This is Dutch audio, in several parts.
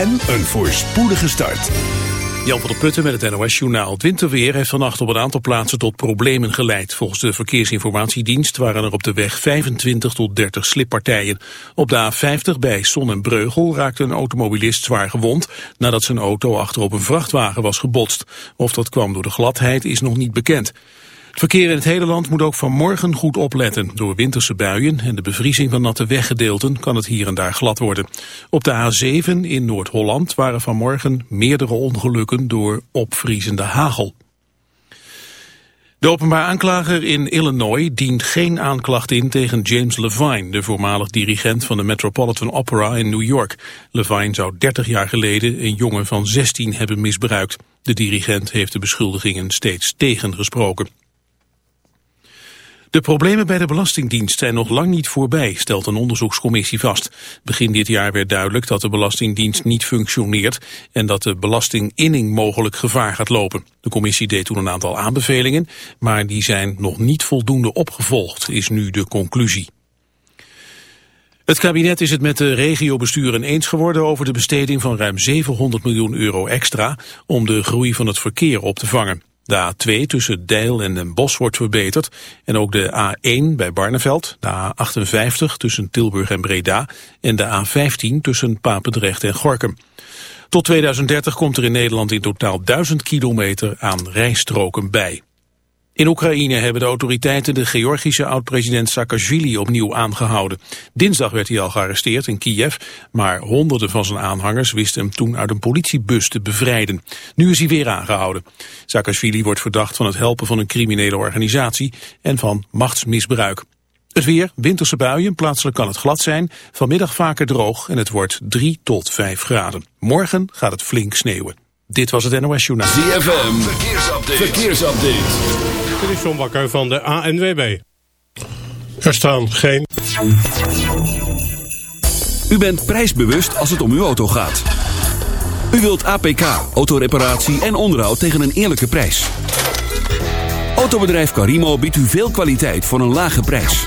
en een voorspoedige start. Jan van der Putten met het NOS-journaal. Het winterweer heeft vannacht op een aantal plaatsen tot problemen geleid. Volgens de Verkeersinformatiedienst waren er op de weg 25 tot 30 slippartijen. Op de A50 bij Son en Breugel raakte een automobilist zwaar gewond... nadat zijn auto achterop een vrachtwagen was gebotst. Of dat kwam door de gladheid is nog niet bekend. Het verkeer in het hele land moet ook vanmorgen goed opletten. Door winterse buien en de bevriezing van natte weggedeelten kan het hier en daar glad worden. Op de A7 in Noord-Holland waren vanmorgen meerdere ongelukken door opvriezende hagel. De openbaar aanklager in Illinois dient geen aanklacht in tegen James Levine, de voormalig dirigent van de Metropolitan Opera in New York. Levine zou 30 jaar geleden een jongen van 16 hebben misbruikt. De dirigent heeft de beschuldigingen steeds tegengesproken. De problemen bij de Belastingdienst zijn nog lang niet voorbij, stelt een onderzoekscommissie vast. Begin dit jaar werd duidelijk dat de Belastingdienst niet functioneert en dat de belastinginning mogelijk gevaar gaat lopen. De commissie deed toen een aantal aanbevelingen, maar die zijn nog niet voldoende opgevolgd, is nu de conclusie. Het kabinet is het met de regiobesturen eens geworden over de besteding van ruim 700 miljoen euro extra om de groei van het verkeer op te vangen. De A2 tussen Deil en Den Bosch wordt verbeterd en ook de A1 bij Barneveld, de A58 tussen Tilburg en Breda en de A15 tussen Papendrecht en Gorkum. Tot 2030 komt er in Nederland in totaal 1000 kilometer aan rijstroken bij. In Oekraïne hebben de autoriteiten de Georgische oud-president Saakashvili opnieuw aangehouden. Dinsdag werd hij al gearresteerd in Kiev, maar honderden van zijn aanhangers wisten hem toen uit een politiebus te bevrijden. Nu is hij weer aangehouden. Saakashvili wordt verdacht van het helpen van een criminele organisatie en van machtsmisbruik. Het weer, winterse buien, plaatselijk kan het glad zijn. Vanmiddag vaker droog en het wordt 3 tot 5 graden. Morgen gaat het flink sneeuwen. Dit was het NOS Journaal. ZFM, verkeersupdate. verkeersupdate. Dit is John Bakker van de ANWB. Er staan geen... U bent prijsbewust als het om uw auto gaat. U wilt APK, autoreparatie en onderhoud tegen een eerlijke prijs. Autobedrijf Carimo biedt u veel kwaliteit voor een lage prijs.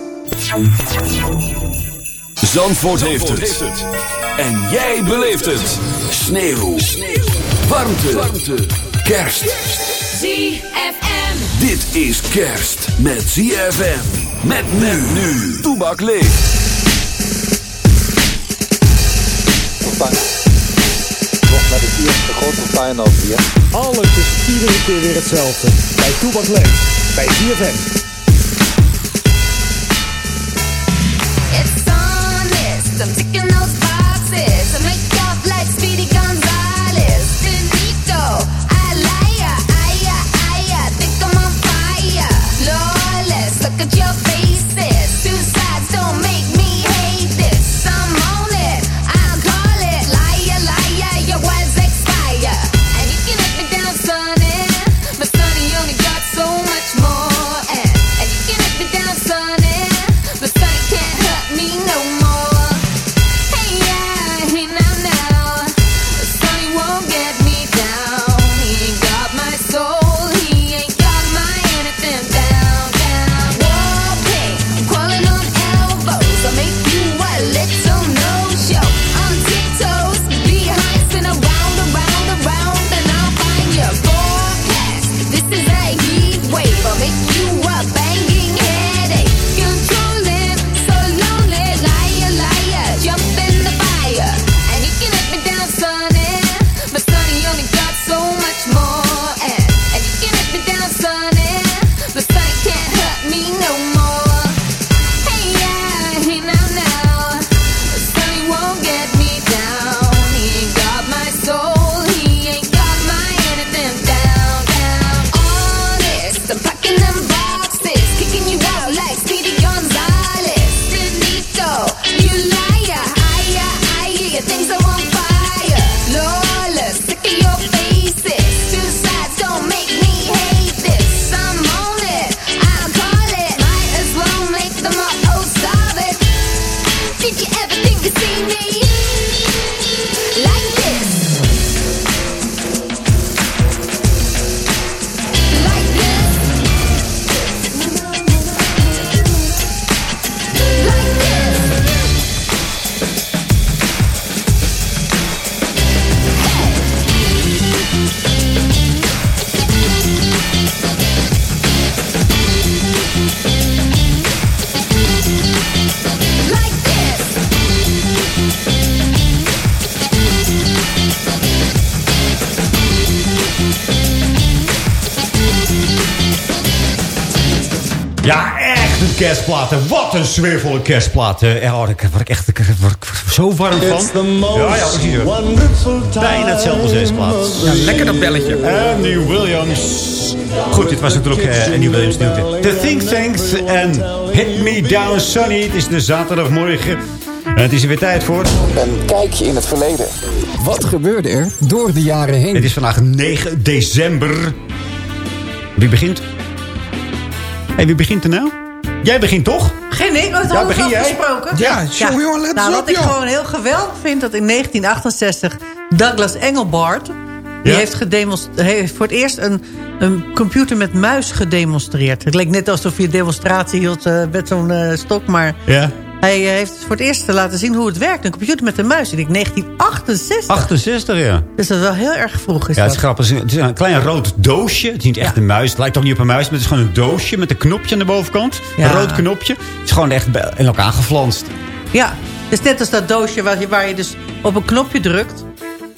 Zandvoort, heeft, het. En jij beleeft het. Sneeuw. Warmte. Warmte. Kerst. ZFM. Dit is kerst met ZFM. Met men nu. Toebak leeft. Nog naar de eerste grote final hier. Alles is iedere keer weer hetzelfde. Bij Toebak leeft. Bij ZFM. I'm ticking those boxes. I kerstplaten. Wat een sfeervolle kerstplaten. Ja, oh, daar word ik echt daar word ik zo warm van. Ja, ja, precies. Bijna hetzelfde als deze plaat. Ja, lekker dat belletje. Andy Williams. Goed, dit was natuurlijk uh, Andy Williams. The Think Tanks en Hit Me Down Sunny. Het is de zaterdagmorgen. En het is er weer tijd voor. Een kijkje in het verleden. Wat gebeurde er door de jaren heen? Het is vandaag 9 december. Wie begint? hey, wie begint er nou? Jij begint toch? Begin ik? Dat Ja, begin jij? afgesproken. Ja, show, jongen, let Nou, wat op, ik gewoon heel geweldig vind... dat in 1968 Douglas Engelbart... die Ja? heeft, heeft voor het eerst een, een computer met muis gedemonstreerd. Het leek net alsof een demonstratie hield eh, met zo'n eh, stok... maar Ja. Hij eh, heeft voor het eerst laten zien hoe het werkt. Een computer met een muis. Ik denk 1968. 68, ja. Dus dat is wel heel erg vroeg. Is Ja, het dat. is grappig. Het is een- Het is een klein rood doosje. Het is niet echt Ja. een muis. Het lijkt ook niet op een muis, maar het is gewoon een doosje met een knopje aan de bovenkant. Ja. Een rood knopje. Het is gewoon echt in elkaar geflanst. Ja, het is net als dat doosje waar je, waar je dus op een knopje drukt...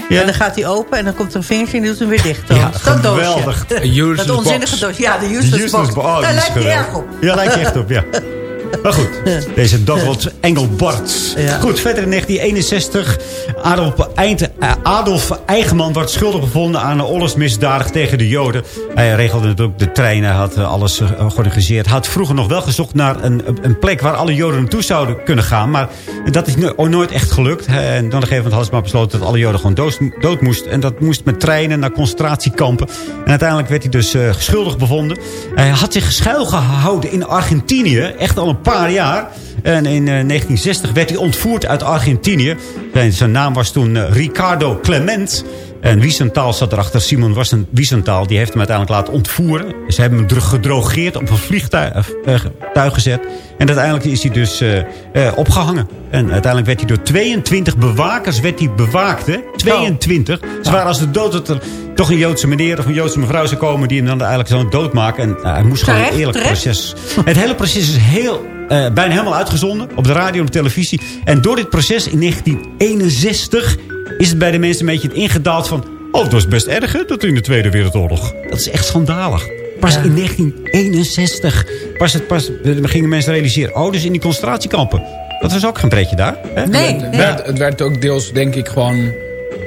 Ja. En dan gaat hij open en dan komt er een vingertje en die doet hem weer dicht. Zo. Ja, dat geweldig. doosje. Een useless dat onzinnige box. doosje. Ja, de De useless, useless box. bo- oh, Daar lijkt hij erg op. Ja, lijkt hij echt op, ja. Maar goed, deze Douglas Engelbart. Ja. Goed, verder in 1961. Adolf, Eind, eh, Adolf Eigenman wordt schuldig bevonden aan een oorlogsmisdadig tegen de Joden. Hij regelde natuurlijk de treinen, had eh, alles eh, georganiseerd. Hij had vroeger nog wel gezocht naar een, een plek waar alle Joden naartoe zouden kunnen gaan. Maar dat is no- nooit echt gelukt. En dan op een gegeven moment hadden ze maar besloten dat alle Joden gewoon dood, dood moesten. En dat moest met treinen naar concentratiekampen. En uiteindelijk werd hij dus schuldig bevonden. Hij had zich schuilgehouden in Argentinië. Echt al een paar jaar. En in eh, 1960 werd hij ontvoerd uit Argentinië. Zijn, zijn naam was toen eh, Ricardo Clement. En Wiesenthal zat erachter. Simon was een Wiesenthal. Die heeft hem uiteindelijk laten ontvoeren. Ze hebben hem dro- gedrogeerd op een vliegtuig eh, tuig gezet. En uiteindelijk is hij dus eh, eh, opgehangen. En uiteindelijk werd hij door 22 bewakers werd hij bewaakt. Hè? 22. Ze waren als de dood dat er toch een Joodse meneer of een Joodse mevrouw zou komen... die hem dan eigenlijk zou doodmaken. En eh, hij moest gewoon een eerlijk proces. Het hele proces is heel, eh, bijna helemaal uitgezonden. Op de radio en de televisie. En door dit proces in 1961 is het bij de mensen een beetje ingedaald van... Oh, dat was best erg, hè, dat in de Tweede Wereldoorlog. Dat is echt schandalig. Pas in 1961 pas het, pas, gingen mensen realiseren... Oh, dus in die concentratiekampen. Dat was ook geen pretje daar. Hè? Nee, Het werd, het werd ook deels, denk ik, gewoon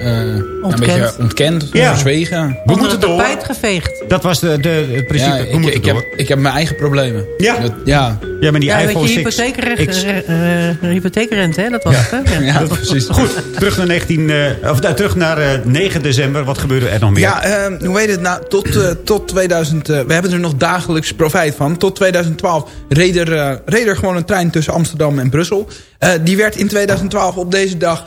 eh, een Ontkend. beetje ontkend, Ja. verzwegen. We onder moeten het door. tapijt geveegd. Dat was de, de, het principe. Ja, we ik, moeten ik, door. heb, ik heb mijn eigen problemen. Ja. Dat- ja. ja, maar die Ja, met iPhone je 6 hypotheekrecht, X. eh, hypotheekrente, hè? Dat was het, hè? ja, precies. Goed, terug naar, 19, eh, of, terug naar eh, 9 december. Wat gebeurde er nog meer? Ja, eh, hoe heet het nou? Tot, eh, tot 2000... eh, we hebben er nog dagelijks profijt van. Tot 2012 reed er, eh, reed er gewoon een trein tussen Amsterdam en Brussel. Eh, die werd in 2012 op deze dag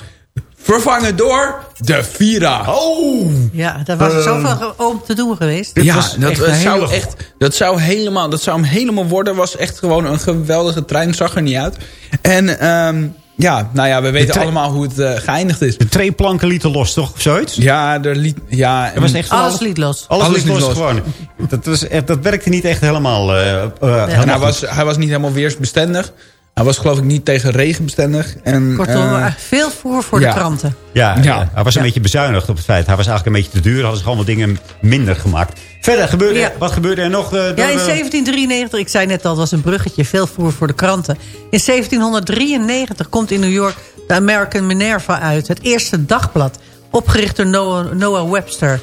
vervangen door de Vira. Oh! Ja, daar was er zoveel om te doen geweest. Dit ja, dat, echt zou hele- echt, dat, zou helemaal, dat zou hem helemaal worden. was echt gewoon een geweldige trein. Zag er niet uit. En ehm, ja, nou ja, we weten allemaal hoe het eh, geëindigd is. De twee planken lieten los, toch? Of zoiets? Ja, er liet, ja, Er was echt Alles liet los. Alles, Alles liet liet los, los. gewoon. Dat, was echt, dat werkte niet echt helemaal... helemaal En hij was, hij was niet helemaal weersbestendig. Hij was geloof ik niet tegen regenbestendig. En, Kortom, eh, eh, veel voer voor ja. de kranten. Ja, Ja. ja. hij was een Ja. beetje bezuinigd op het feit. Hij was eigenlijk een beetje te duur. Hadden ze gewoon wat dingen minder gemaakt. Verder, gebeurde, Ja. wat gebeurde er nog? eh, door, Ja, in eh, 1793, ik zei net al, het was een bruggetje, veel voer voor de kranten. In 1793 komt in New York de American Minerva uit. Het eerste dagblad, opgericht door Noah, Noah Webster.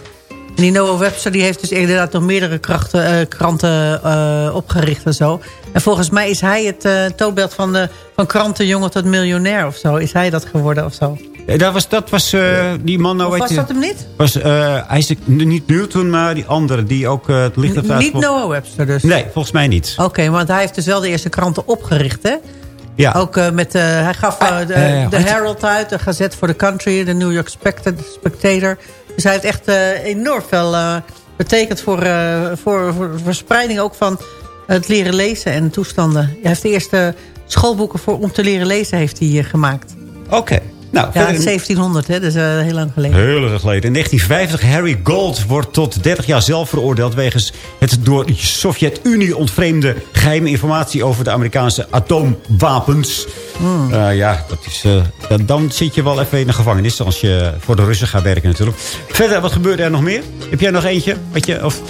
En die Noah Webster die heeft dus inderdaad nog meerdere krachten, eh, kranten eh, opgericht en zo. En volgens mij is hij het eh, toonbeeld van, de, van krantenjongen tot miljonair of zo. Is hij dat geworden of zo? dat was, dat was eh, die man... Nou, Of weet was je- dat hem niet? Was, eh, hij is niet Newton, maar die andere die ook het licht heeft Niet. Noah Webster dus? Nee, volgens mij niet. Oké, want hij heeft dus wel de eerste kranten opgericht, hè? Ja. Ook eh, met, eh, hij gaf eh, de, eh, de wat- Herald uit, de Gazette for the Country, de New York Specta- Spectator. Dus hij heeft echt enorm veel betekend voor, voor, voor verspreiding ook van het leren lezen en toestanden. Hij heeft de eerste schoolboeken voor, om te leren lezen heeft hij, gemaakt. Oké. Nou, Ja, verder- in 1700, hè, dus eh, heel lang geleden. Heel erg geleden. In 1950, Harry Gold wordt tot 30 jaar zelf veroordeeld... wegens het door de Sovjet-Unie ontvreemde geheime informatie... over de Amerikaanse atoomwapens. Hmm. Eh, ja, dat is, eh, dan, dan zit je wel even in de gevangenis... als je voor de Russen gaat werken natuurlijk. Verder, wat gebeurde er nog meer? Heb jij nog eentje? Wat je, of,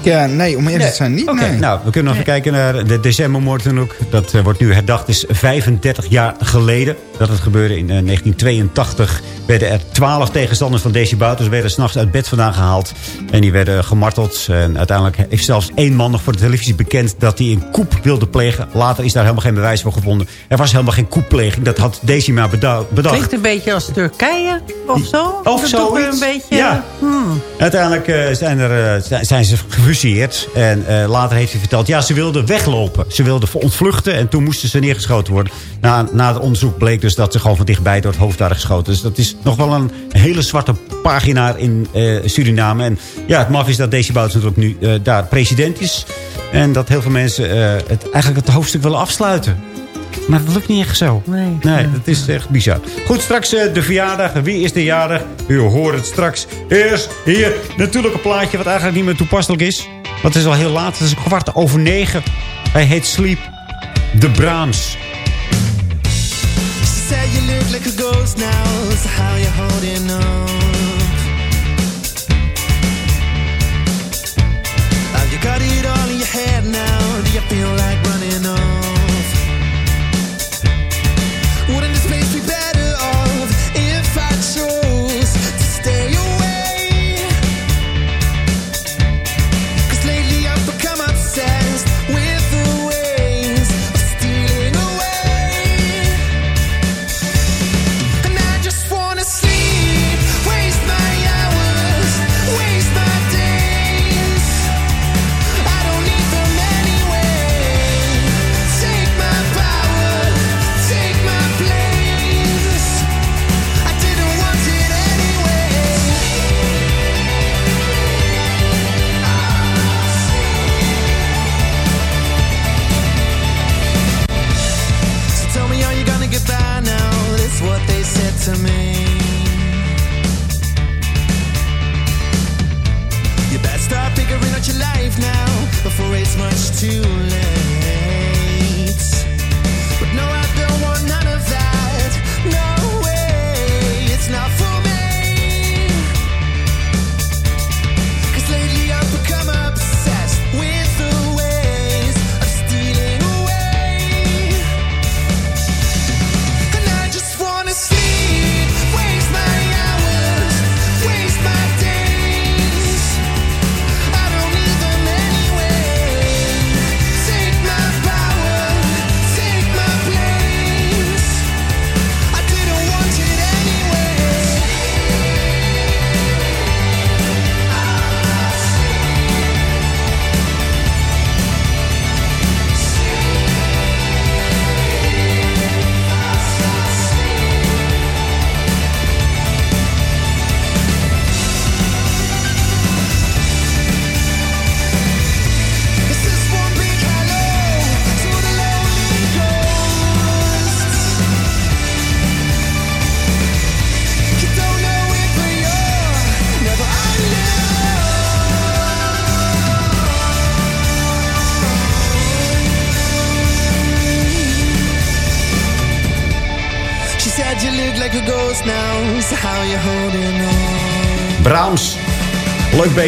Ik, eh, nee, om eerlijk te zijn niet. Oké, nee. nou, we kunnen nog even kijken naar de decembermoordonderzoek. Dat eh, wordt nu herdacht. is 35 jaar geleden dat het gebeurde. In eh, 1982 werden er 12 tegenstanders van Desi Bouterse... werden s'nachts uit bed vandaan gehaald. En die werden gemarteld. En uiteindelijk heeft zelfs één man nog voor de televisie bekend... dat hij een koep wilde plegen. Later is daar helemaal geen bewijs voor gevonden. Er was helemaal geen koeppleging. Dat had Desi maar beda- bedacht. Klinkt een beetje als Turkije of zo. Of zoiets. een beetje... Ja. hmm. Uiteindelijk eh, zijn, er, eh, zijn ze gefuseerd. En eh, later heeft hij verteld... ja, ze wilden weglopen. Ze wilden ontvluchten. En toen moesten ze neergeschoten worden. Na, na het onderzoek bleek dus dat ze gewoon van dichtbij... door het hoofd waren geschoten. Dus dat is nog wel een hele zwarte pagina in eh, Suriname. En ja, het maf is dat Desi Bouts natuurlijk nu eh, daar president is. En dat heel veel mensen het, eigenlijk het hoofdstuk willen afsluiten. Maar dat lukt niet echt zo. Nee. Nee, dat is echt bizar. Goed, straks eh, de verjaardag. Wie is de jarig? U hoort het straks. Eerst hier natuurlijk een plaatje wat eigenlijk niet meer toepasselijk is. Want het is al heel laat. Het is kwart over negen. Hij heet Sleep. De Brahms. She said you look like a ghost now, so how you holding on? Have you got it all in your head now?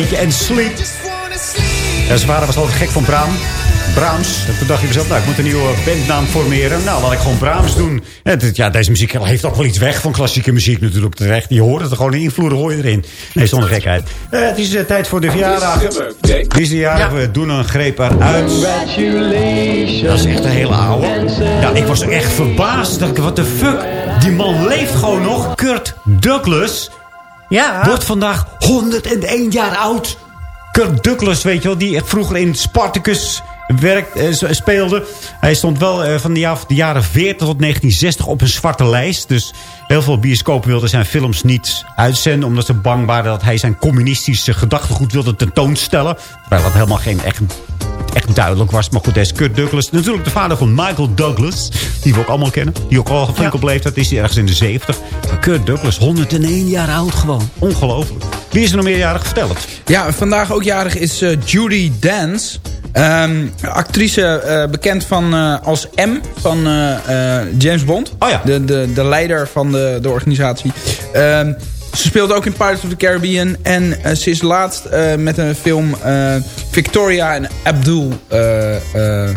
Beetje. En Sleep. Ja, zijn vader was altijd gek van Braam. Brahms. En toen dacht ik mezelf, nou, ik moet een nieuwe bandnaam formeren. Nou, laat ik gewoon Brahms doen. En ja, deze muziek heeft ook wel iets weg van klassieke muziek natuurlijk terecht. Je hoort het er gewoon in, invloeden hoor je erin. Nee, zonder gekheid. Eh, het is eh, tijd voor de verjaardag. Het is de jarig, we doen een greep eruit. Dat is echt een hele oude. Ja, ik was echt verbaasd. Dacht ik, what the fuck? Die man leeft gewoon nog. Kurt Douglas Ja. wordt vandaag 101 jaar oud. Douglas, weet je wel, die vroeger in Spartacus werk, eh, speelde. Hij stond wel eh, van de, ja- de jaren 40 tot 1960 op een zwarte lijst. Dus heel veel bioscopen wilden zijn films niet uitzenden... omdat ze bang waren dat hij zijn communistische gedachtegoed wilde tentoonstellen. Terwijl dat helemaal geen echt, echt duidelijk was. Maar goed, deze Kurt Douglas, natuurlijk de vader van Michael Douglas... die we ook allemaal kennen. Die ook al flink op leeftijd is, die ergens in de 70. Maar Kurt Douglas, 101 jaar oud gewoon. Ongelooflijk. Wie is er nog meerjarig? Vertel het. Ja, vandaag ook jarig is eh, Judy Dance. Ehm, actrice eh, bekend van, eh, als M van eh, eh, James Bond. Oh ja. De, de, de leider van de, de organisatie. Ehm, ze speelt ook in Pirates of the Caribbean. En eh, ze is laatst eh, met een film eh, Victoria en Abdul... eh, eh,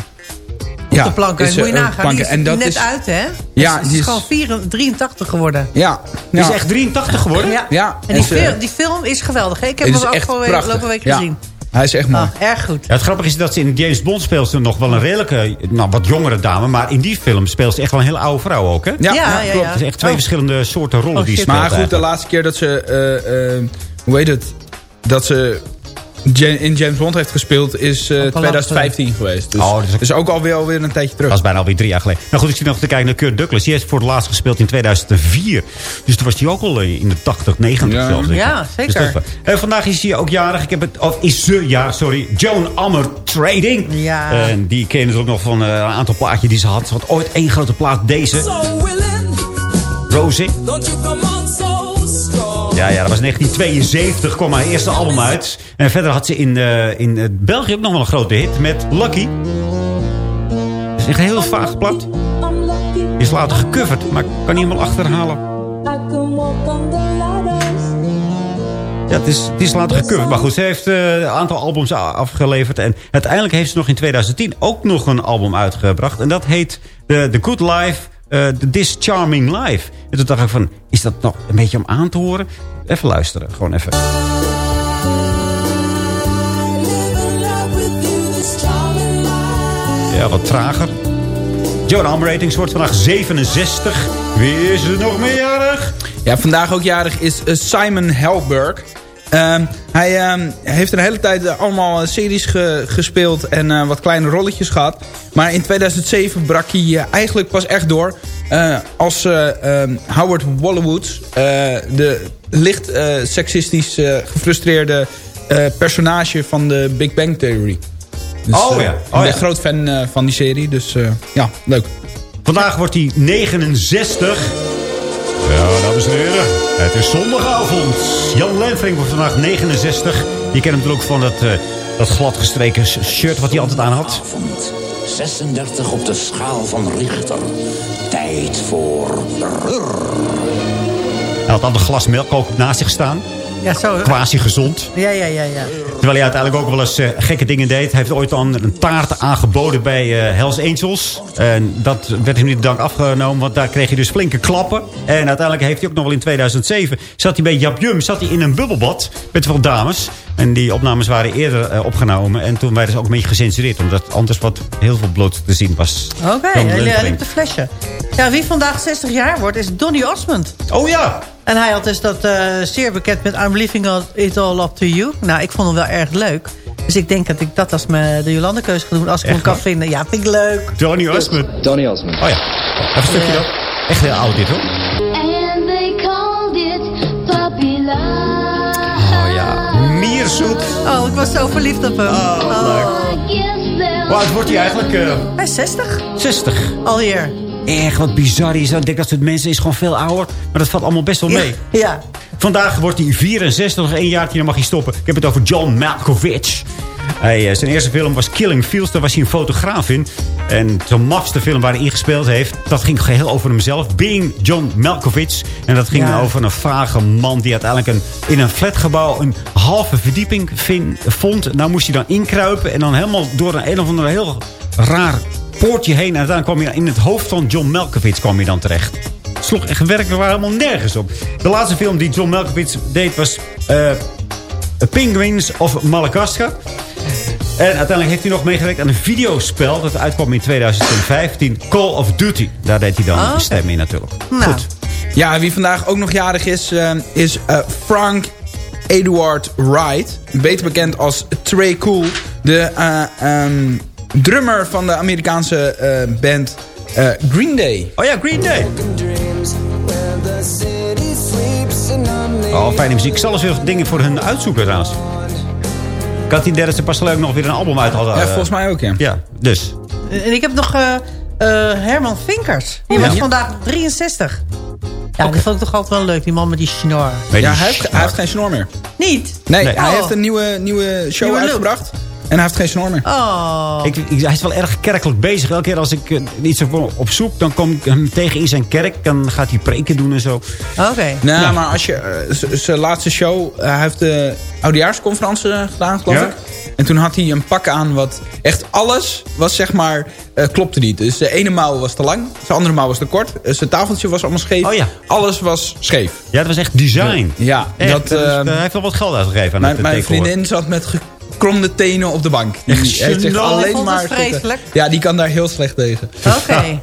Op de planken. is, moet je nagaan. planken. Die is En dat net is- uit, hè? Ja, Ze is, die is- gewoon 4 83 geworden. Ja. Die is ja. echt 83 geworden? Ja. Ja, En die, is, film, die film is geweldig. hè? Ik heb het hem is ook echt afgelopen prachtig. afgelopen week Ja. gezien. Hij is echt mooi. Ah, erg goed. Ja, het grappige is dat ze in James Bond speelt ze nog wel een redelijke, nou, wat jongere dame. Maar in die film speelt ze echt wel een hele oude vrouw ook, hè? Ja, Ja, ja, klopt. Het is echt twee Oh. verschillende soorten rollen Oh, die ze speelt Maar goed, de laatste keer dat ze... eh, eh, hoe heet het? Dat ze in James Bond heeft gespeeld is eh, Ook al 2015 geweest. Dus, Oh, dat is ook- dus ook alweer, alweer een tijdje terug. Dat was bijna alweer drie jaar geleden. Nou goed, ik zit nog te kijken naar Kurt Douglas. Die heeft voor het laatst gespeeld in 2004. Dus toen was hij ook al eh, in de 80, 90 Ja. zelfs. denk ik. Ja, zeker. Dus is wel- Eh, vandaag is hij ook jarig. Ik heb het, of is ze jarig, sorry. Joan Ammer Trading. Ja. En die ken je natuurlijk nog van eh, een aantal plaatjes die ze had. Ze had ooit één grote plaat, deze. Rosie. Ja, ja, dat was 1972, kwam haar eerste album uit. En verder had ze in, eh, in eh, België ook nog wel een grote hit met Lucky. Dat is echt heel vaag plat. Is later gecoverd, maar ik kan niet helemaal achterhalen. Ja, het is, het is later gecoverd. Maar goed, ze heeft eh, een aantal albums afgeleverd. En uiteindelijk heeft ze nog in 2010 ook nog een album uitgebracht. En dat heet The, The Good Life, The This Charming Life. En toen dacht ik van, is dat nog een beetje om aan te horen? Even luisteren, gewoon even. Ja, wat trager. Joan Arm Ratings wordt vandaag 67. Wie is er nog meerjarig? Ja, vandaag ook jarig is eh, Simon Helberg. Ehm, hij ehm, heeft een hele tijd eh, allemaal eh, series ge- gespeeld en eh, wat kleine rolletjes gehad. Maar in 2007 brak hij eigenlijk pas echt door als eh, ehm, Howard eh, de licht seksistisch gefrustreerde personage van de Big Bang Theory. Dus, Oh ja, ik oh ben ja. groot fan van die serie, dus ja, leuk. Vandaag wordt hij 69. Ja, dames en heren. Het is zondagavond. Jan Lenfring wordt vandaag 69. Je kent hem natuurlijk ook van dat, eh, dat gladgestreken shirt wat hij altijd aan had. Avond. 36 op de schaal van Richter. Tijd voor... Hij had al een glas melk ook naast zich staan. Ja, zo. hè? Quasi gezond. Ja, ja, ja, ja. Terwijl hij uiteindelijk ook wel eens eh, gekke dingen deed. Hij heeft ooit dan een taart aangeboden bij eh, Hells Angels. En dat werd hem niet de dank afgenomen, want daar kreeg hij dus flinke klappen. En uiteindelijk heeft hij ook nog wel in 2007... zat hij bij Jap Jum, zat hij in een bubbelbad met veel dames. En die opnames waren eerder eh, opgenomen. En toen werden ze ook een beetje gecensureerd. Omdat anders wat heel veel bloot te zien was. Oké, hij Lenfring. liep de flesje. Ja, wie vandaag 60 jaar wordt is Donny Osmond. Oh ja! En hij had dus dat eh, zeer bekend met I'm Leaving It All Up To You. Nou, ik vond hem wel erg leuk. Dus ik denk dat ik dat als me de Jolande-keuze ga doen. Als ik hem kan waar? vinden. Ja, vind ik leuk. Johnny Osmond. Donny Osmond. Oh ja. Even een stukje dat. Echt heel oud dit hoor. Was zo verliefd op hem. Oh, leuk. They'll Hoe oud wordt hij eigenlijk? eh, Hij is 60 60. alweer. Echt wat bizar is. Ik denk dat soort mensen is gewoon veel ouder. Maar dat valt allemaal best wel mee. Ja. Vandaag wordt hij 64. Nog één jaartje, dan mag hij stoppen. Ik heb het over John Malkovich. Hij, eh, zijn eerste film was Killing Fields. Daar was hij een fotograaf in. En zo'n mafste film waar hij ingespeeld heeft... dat ging geheel over hemzelf. Being John Malkovich. En dat ging Ja. over een vage man... die uiteindelijk een, in een flatgebouw een halve verdieping vond. Nou moest hij dan inkruipen. En dan helemaal door een, een of ander heel raar poortje heen. En uiteindelijk kwam je in het hoofd van John Malkovich kwam je dan terecht. Sloeg echt werkelijk waar helemaal nergens op. De laatste film die John Malkovich deed was... eh, Penguins of Madagascar. En uiteindelijk heeft hij nog meegewerkt aan een videospel... dat uitkwam in 2015, Call of Duty. Daar deed hij dan Oh, de stem in natuurlijk. Nou. Goed. Ja, wie vandaag ook nog jarig is, eh, is eh, Frank Edward Wright. Beter bekend als Trey Cool. De eh, ehm, drummer van de Amerikaanse eh, band eh, Green Day. Oh ja, Green Day. Oh, fijne muziek. Ik zal eens weer dingen voor hun uitzoeken trouwens. Ik had die derde ze pas leuk nog weer een album uit hadden. Ja, eh, volgens mij ook, ja. Ja, dus. En ik heb nog eh, eh, Herman Vinkers. Die Ja. was vandaag 63. Ja, die vond ik toch altijd wel leuk. Die man met die snor. Ja, hij heeft, hij heeft geen snor meer. Niet? Nee, Nee. hij Oh. heeft een nieuwe, nieuwe show Nieuwe look. En hij heeft geen snor meer. Oh. Ik, ik- hij is wel erg kerkelijk bezig. Elke keer als ik eh, iets op, op zoek, dan kom ik hem tegen in zijn kerk. Dan gaat hij preken doen en zo. Oké. Nou, maar als je... eh, zijn laatste show... eh, hij heeft de oudejaarsconferentie gedaan, geloof Ja? ik. En toen had hij een pak aan wat... Echt alles was zeg maar... eh, klopte niet. Dus de ene mouw was te lang. Zijn andere mouw was te kort. zijn tafeltje was allemaal scheef. Oh ja. Alles was scheef. Ja, dat was echt design. Ja, Echt, dat... hij heeft wel wat geld uitgegeven aan mijn het mijn decor. vriendin zat met gekromde tenen op de bank. Die Echt heeft gênant. alleen maar... vreselijk? Ja, die kan daar heel slecht tegen. Oké.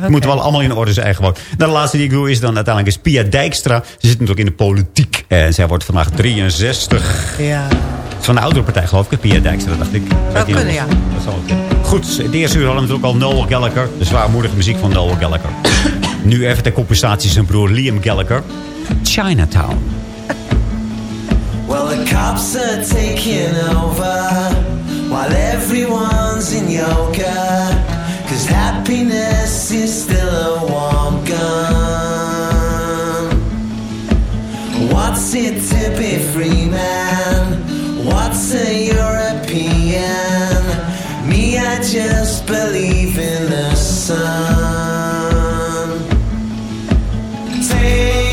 Moeten we wel allemaal in orde zijn gewoon. Nou, de laatste die ik doe is dan uiteindelijk is Pia Dijkstra. Ze zit natuurlijk in de politiek. En zij wordt vandaag 63. Ja. Het is van de oudere partij geloof ik. Pia Dijkstra, dacht ik. Die kunnen, ja. Dat zal ook. Goed, het eerste uur hadden we natuurlijk al Noel Gallagher. De zwaarmoedige muziek van Noel Gallagher. nu even ter compensatie zijn broer Liam Gallagher. Chinatown. Well, the cops are taking over while everyone's in yoga. Cause happiness is still a warm gun. What's it to be free, man? What's a European? Me, I just believe in the sun. Take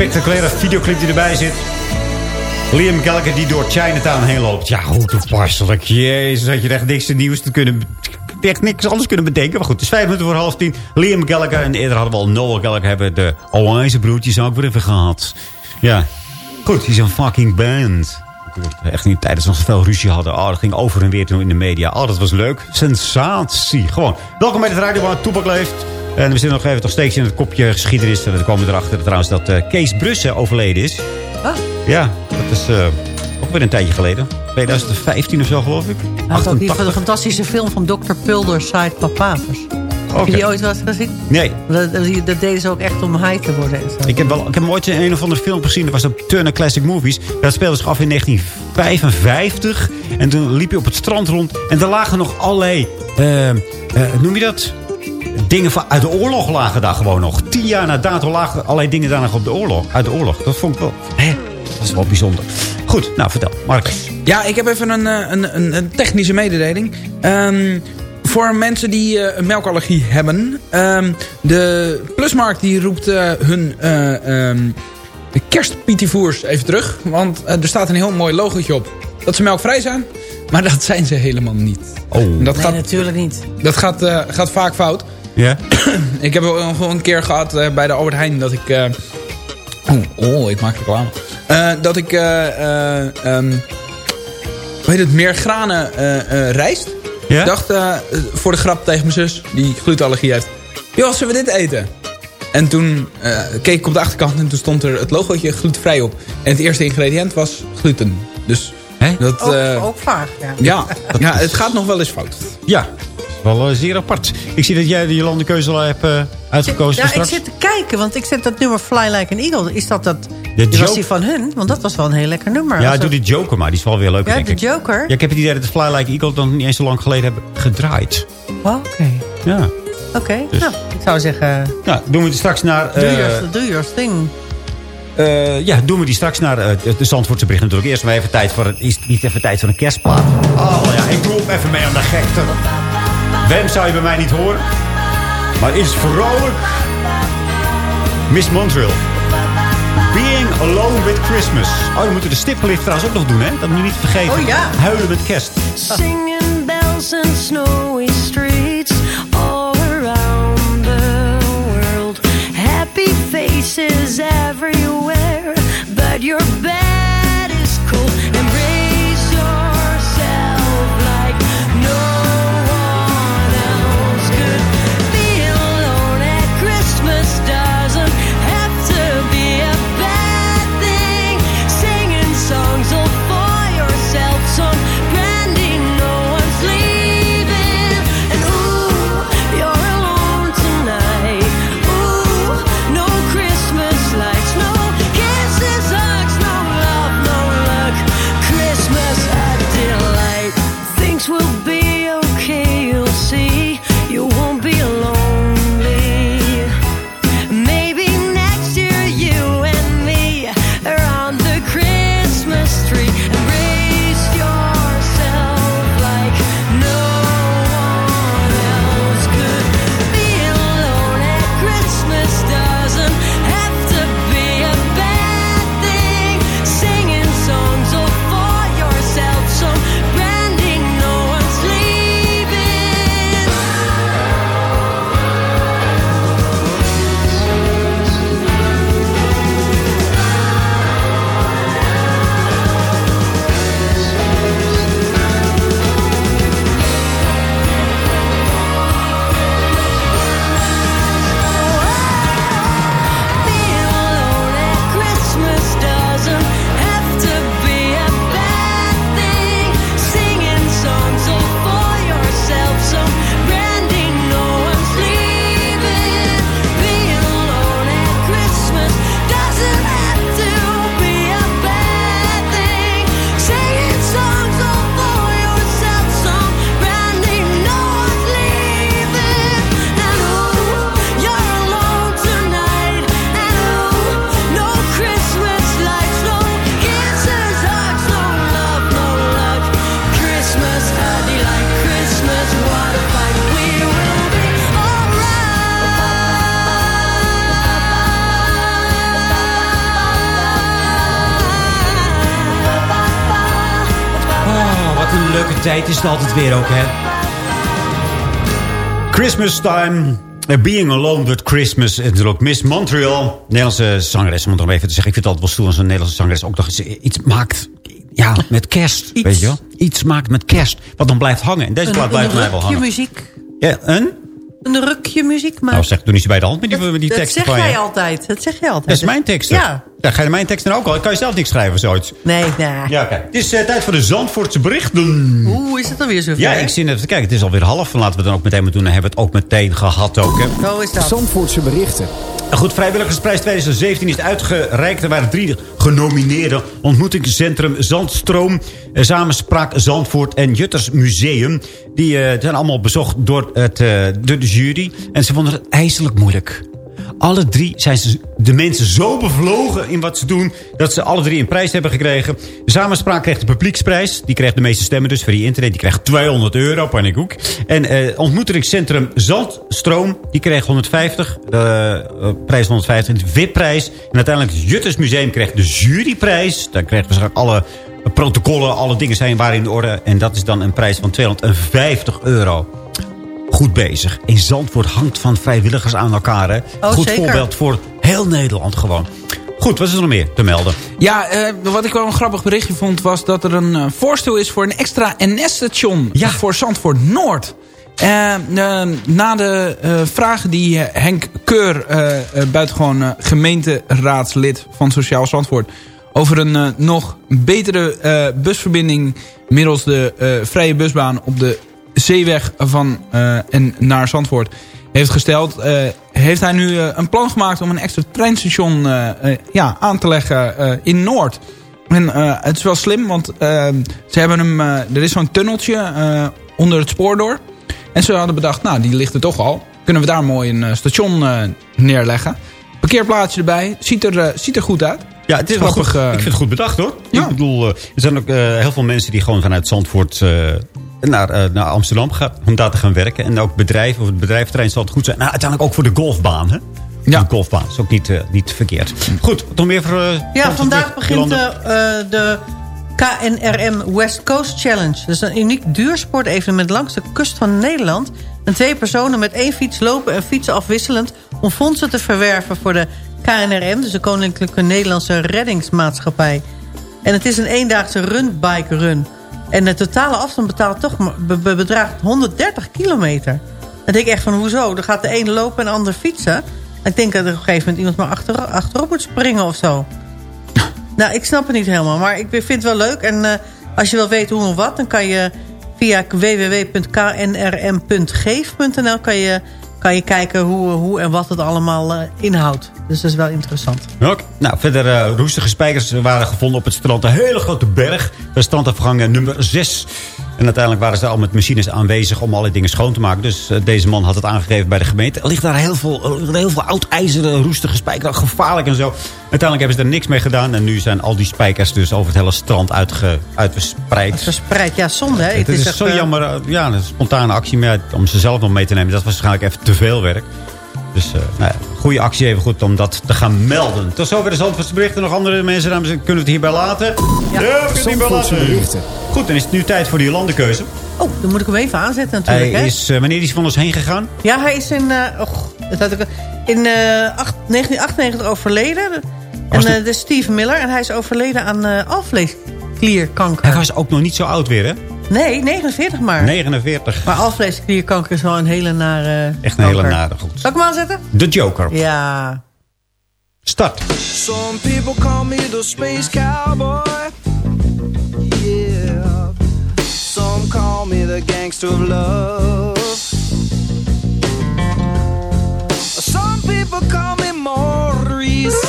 spectaculaire videoclip die erbij zit. Liam Gallagher die door Chinatown heen loopt. Ja, hoe toepasselijk. Jezus, had je echt niks nieuws te kunnen... Echt niks anders kunnen bedenken. Maar goed, het is vijf minuten voor half tien. Liam Gallagher en eerder hadden we al Noel Gallagher... hebben de Owijze broertjes ook weer even gehad. Ja, goed, die is een fucking band. Echt niet tijdens nog zoveel ruzie hadden. Oh, dat ging over en weer toen in de media. Oh, dat was leuk. Sensatie. Gewoon. Welkom bij het Radio waar Toepak leeft. En we zitten nog even nog steeds in het kopje geschiedenis. En dan komen we erachter trouwens dat eh, Kees Brussen overleden is. Ah. Ja, dat is eh, ook weer een tijdje geleden. 2015 of zo, geloof ik. Hij had ook die fantastische film van Dr. Pulder, Side Papavers. Heb je die ooit wel eens gezien? Nee. Dat, dat, deden ze ook echt om high te worden. en zo. Ik heb, wel, ik heb ooit in een of andere film gezien. Dat was op Turner Classic Movies. Dat speelde zich af in 1955. En toen liep je op het strand rond. En er lagen nog allerlei... eh, noem je dat? Dingen van, uit de oorlog lagen daar gewoon nog. Tien jaar na dato lagen allerlei dingen daar nog op de oorlog, uit de oorlog. Dat vond ik wel... Hè? Dat is wel bijzonder. Goed, nou vertel. Marcus. Ja, ik heb even een, eh, een, een, een technische mededeling. Ehm, voor mensen die eh, een melkallergie hebben. ehm, de Plusmarkt die roept eh, hun eh ehm, kerstpietevoers even terug. Want er staat een heel mooi logootje op. Dat ze melkvrij zijn. Maar dat zijn ze helemaal niet. Oh. Dat nee, gaat, natuurlijk niet. dat gaat, eh, gaat vaak fout. Ja? ik heb wel gewoon een keer gehad eh, bij de Albert Heijn dat ik... eh, oh, oh, ik maak reclame. Eh, dat ik... eh, eh, ehm, heet het, meer granen eh, eh, rijst. Ja? Ik dacht eh, voor de grap tegen mijn zus, die glutenallergie heeft. Joh, zullen we dit eten? En toen eh, keek ik op de achterkant en toen stond er het logootje glutenvrij op. En het eerste ingrediënt was gluten. Dus dat... Ook, eh, ook vaak, ja. ja, ja, het gaat nog wel eens fout. Ja, wel eh, zeer apart. Ik zie dat jij de Jolande Keuzel hebt eh, uitgekozen Ja, ik zit te kijken, want ik zet dat nummer Fly Like an Eagle. Is dat dat... De was die van hun? Want dat was wel een heel lekker nummer. Ja, doe die Joker maar. Die is wel weer leuk, Ja, denk de ik. Joker? Ja, ik heb het idee dat de Fly Like Eagle dan niet eens zo lang geleden hebben gedraaid. Oh, Oké, Ja. oké. Dus- Nou, ik zou zeggen, Nou, doen we die straks naar... do, eh, your, do your thing. eh, ja, doen we die straks naar eh, de Zandvoortse bericht natuurlijk. Eerst maar even tijd voor een, is niet even tijd voor een kerstplaat. Oh ja, ik hem even mee aan de gekte. Wem zou je bij mij niet horen? Maar is vrolijk. Miss Montreal. Being Alone with Christmas. Oh, we moeten de stiplift trouwens ook nog doen, hè? Dat moet je niet vergeten. Oh ja. Huilen met kerst. Singing bells and snowy streets all around the world. Happy faces everywhere, but your bed is het altijd weer ook, hè? Christmas time. eh, Being Alone with Christmas. En natuurlijk Miss Montreal. Nederlandse zangeres, om het nog even te zeggen. Ik vind het altijd wel stoer als een Nederlandse zangeres ook nog eens iets maakt. Ja, met kerst. Weet je wel? Iets maakt met kerst. Wat dan blijft hangen. En deze Een, plaat blijft een mij wel rukje hangen. muziek. Ja, een? Een rukje muziek, maar... Nou, zeg, doe niet zo bij de hand met die, met die dat teksten zeg van je. jij altijd. Dat zeg jij altijd. Dat is mijn teksten. Ja. Ja. Ga je mijn teksten ook al? Kan je zelf niks schrijven, zoiets? Nee, nee. Ja, oké. Het is eh, tijd voor de Zandvoortse berichten. Oeh, is het alweer zover? Ja, ik zie even te kijken. Het is alweer half. Laten we dan ook meteen maar doen. Dan hebben we het ook meteen gehad ook. Hè. Zo is dat. Zandvoortse berichten. Goed, Vrijwilligersprijs 2017 is uitgereikt. Er waren drie genomineerden. Ontmoetingscentrum Zandstroom, eh, Samenspraak Zandvoort en Jutters Museum. Die eh, zijn allemaal bezocht door, het, eh, door de jury. En ze vonden het ijselijk moeilijk. Alle drie zijn ze, de mensen zo bevlogen in wat ze doen... dat ze alle drie een prijs hebben gekregen. De Samenspraak kreeg de publieksprijs. Die kreeg de meeste stemmen dus voor die internet. Die kreeg 200 euro, pannenkoek. En eh ontmoetingscentrum Zandstroom, die kreeg 150. De eh, prijs 150. De VIP-prijs. En uiteindelijk het Jutters Museum kreeg de juryprijs. Daar kreeg waarschijnlijk alle protocollen, alle dingen zijn waar in de orde. En dat is dan een prijs van 250 euro goed bezig. In Zandvoort hangt van vrijwilligers aan elkaar. Hè? Oh, goed zeker. voorbeeld voor heel Nederland gewoon. Goed, wat is er nog meer te melden? Ja, eh, wat ik wel een grappig berichtje vond... was dat er een eh, voorstel is voor een extra NS-station voor Zandvoort Noord. Eh, na de eh, vragen die Henk Keur, eh, eh, buitengewoon gemeenteraadslid van Sociaal Zandvoort... over een eh, nog betere eh, busverbinding middels de eh, vrije busbaan op de zeeweg van eh, en naar Zandvoort heeft gesteld... eh, heeft hij nu eh, een plan gemaakt om een extra treinstation ja, aan te leggen in Noord. En het is wel slim, want ze hebben hem, er is zo'n tunneltje onder het spoor door. En ze hadden bedacht, nou die ligt er toch al. Kunnen we daar mooi een station neerleggen. Parkeerplaatsje erbij, ziet er, ziet er goed uit. Ja, het is wel goed. Grappig, Ik vind het goed bedacht hoor. Ik bedoel, er zijn ook heel veel mensen die gewoon vanuit Zandvoort naar, eh, naar Amsterdam gaan. Om daar te gaan werken. En ook bedrijven, of het bedrijventerrein zal het goed zijn. Nou, uiteindelijk ook voor de golfbaan. Hè? Ja. De golfbaan is ook niet, eh, niet verkeerd. Goed, nog meer voor... eh, Ja, vandaag begint de, eh, de KNRM West Coast Challenge. Dat is een uniek duursportevenement langs de kust van Nederland. En twee personen met één fiets lopen en fietsen afwisselend... om fondsen te verwerven voor de KNRM... dus de Koninklijke Nederlandse Reddingsmaatschappij. En het is een eendaagse run-bike run. En de totale afstand betaalt toch be- bedraagt 130 kilometer. Dan denk ik echt van, hoezo? Dan gaat de een lopen en de ander fietsen. Ik denk dat er op een gegeven moment iemand maar achter, achterop moet springen of zo. Nou, ik snap het niet helemaal, maar ik vind het wel leuk. En eh, als je wil weten hoe en wat, dan kan je via www.knrm.geef.nl kan je, kan je kijken hoe, hoe en wat het allemaal eh, inhoudt. Dus dat is wel interessant. Oké. Nou, verder eh, roestige spijkers waren gevonden op het strand. Een hele grote berg. Is strandafgang nummer 6. En uiteindelijk waren ze al met machines aanwezig om alle dingen schoon te maken. Dus eh, deze man had het aangegeven bij de gemeente. Er ligt daar heel veel, heel veel oud ijzeren roestige spijkers. Gevaarlijk en zo. Uiteindelijk hebben ze er niks mee gedaan. En nu zijn al die spijkers dus over het hele strand uitge, uitverspreid. Verspreid, ja, zonde hè. Het is, echt, zo eh, jammer. eh, Ja, een spontane actie. Maar om ze zelf nog mee te nemen, dat was waarschijnlijk even te veel werk. Dus uh, nou ja, goede actie even goed om dat te gaan melden. Tot zover de Zandvoortse berichten. Nog andere mensen, dames en heren, kunnen we het hierbij laten? Ja, we kunnen het hierbij Zandvoortse laten. Goed, dan is het nu tijd voor die landenkeuze. Oh, dan moet ik hem even aanzetten natuurlijk. Hij hè? is, eh, wanneer is hij van ons heen gegaan? Ja, hij is in, eh, och, dat had ik, in eh, acht- 1998 overleden. En eh de- de Steve Miller. En hij is overleden aan eh alvleesklierkanker. Hij was ook nog niet zo oud weer, hè? Nee, 49 maar. 49. Maar alvleesklierkanker is wel een hele nare Echt een hele kanker. nare goed. Zal ik hem aanzetten? De Joker. Ja. Start. Some people call me the space cowboy. Yeah. Some call me the gangster of love. Some people call me Maurice.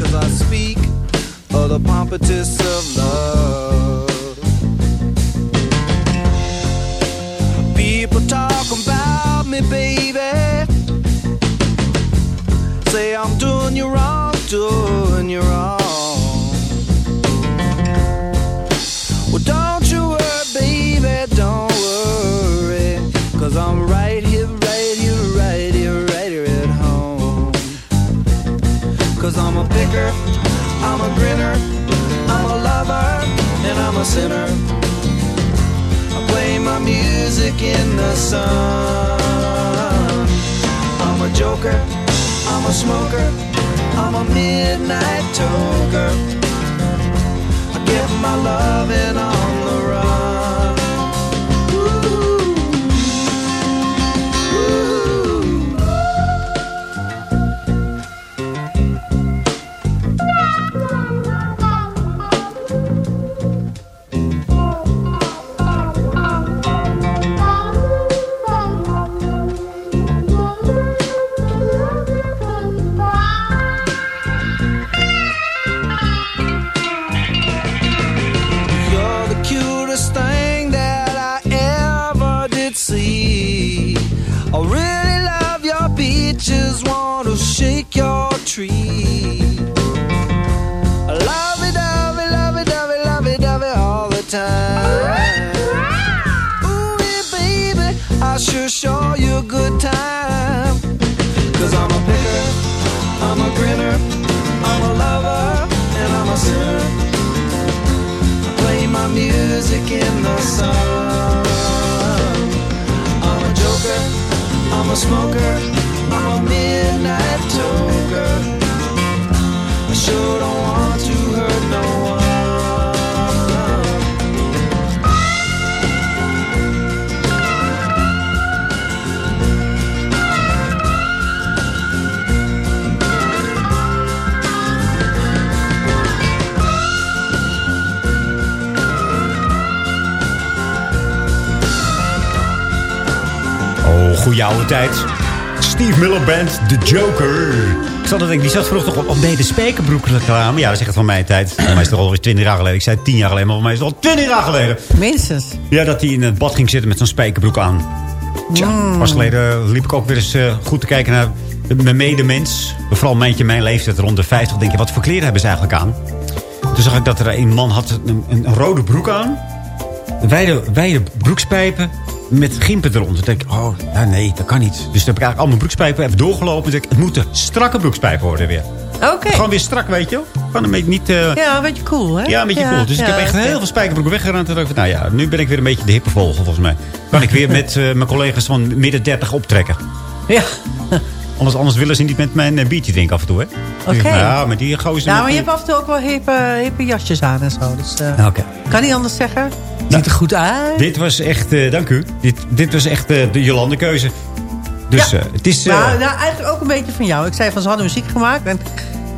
Cause I speak of the pompatus Goede oude tijd. Steve Miller Band, The Joker. Ik zat te denken, die zat vroeger toch op, op bij de spijkerbroek reclame. Ja, dat is echt van mijn tijd. Voor mij is het toch alweer 20 jaar geleden. Ik zei 10 jaar geleden, maar voor mij is het al 20 jaar geleden. Minstens. Ja, dat hij in het bad ging zitten met zo'n spijkerbroek aan. Tja, Mm. pas geleden liep ik ook weer eens eh, goed te kijken naar mijn medemens. Vooral beetje mijn leeftijd, rond de 50. denk je, wat voor kleren hebben ze eigenlijk aan? Toen zag ik dat er een man had een, een, een rode broek aan. Wijde, wijde broekspijpen met gimpen eronder. Denk ik, oh, nee, dat kan niet. Dus toen heb ik eigenlijk al mijn broekspijpen even doorgelopen. Denk ik, het moeten strakke broekspijpen worden weer. Oké. Gewoon weer strak, weet je. Gewoon een beetje niet... eh, Ja, een beetje cool, hè? ja, een beetje cool. Dus ik heb echt heel veel spijkerbroeken weggerend. En dacht ik, nou ja, nu ben ik weer een beetje de hippe volger, volgens mij. Kan ik weer met eh, mijn collega's van midden 30 optrekken. Ja. Anders, anders willen ze niet met mijn uh, biertje drinken af en toe, hè. Oké. Ja, maar die gozer... Met maar je hebt af en toe ook wel hippe, hippe jasjes aan en zo. Dus Oké. kan niet anders zeggen. Ziet er goed uit. Dit was echt, eh, dank u. Dit, dit was echt eh, de Jolande keuze. Dus eh, het is... eh, Nou, nou, eigenlijk ook een beetje van jou. Ik zei van, ze hadden muziek gemaakt. En,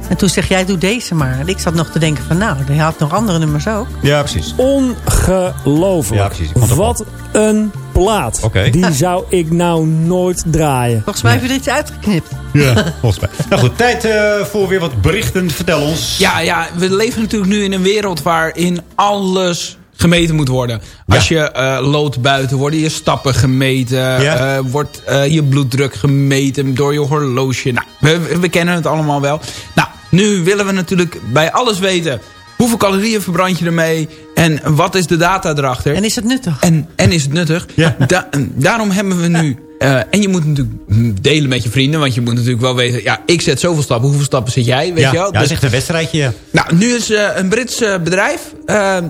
en toen zeg jij, doe deze maar. En ik zat nog te denken van, nou, die had nog andere nummers ook. Ja, precies. Ongelooflijk. Ja, precies. Wat een plaat. Die zou ik nou nooit draaien. Volgens mij heb je er iets uitgeknipt. Ja, volgens mij. Nou goed, tijd eh, voor weer wat berichten. Vertel ons. Ja, ja, we leven natuurlijk nu in een wereld waarin alles gemeten moet worden. Als je eh, loopt buiten, worden je stappen gemeten. Ja. eh, wordt eh, je bloeddruk gemeten door je horloge. Nou, we, we kennen het allemaal wel. Nou, nu willen we natuurlijk bij alles weten... hoeveel calorieën verbrand je ermee... en wat is de data erachter. En is het nuttig? En, en is het nuttig? Ja. Da- daarom hebben we nu... eh, en je moet natuurlijk delen met je vrienden. Want je moet natuurlijk wel weten... Ja, ik zet zoveel stappen. Hoeveel stappen zet jij? Weet ja, je wel? ja, dat is echt een wedstrijdje. ja. nou, nu is eh, een Brits eh, bedrijf...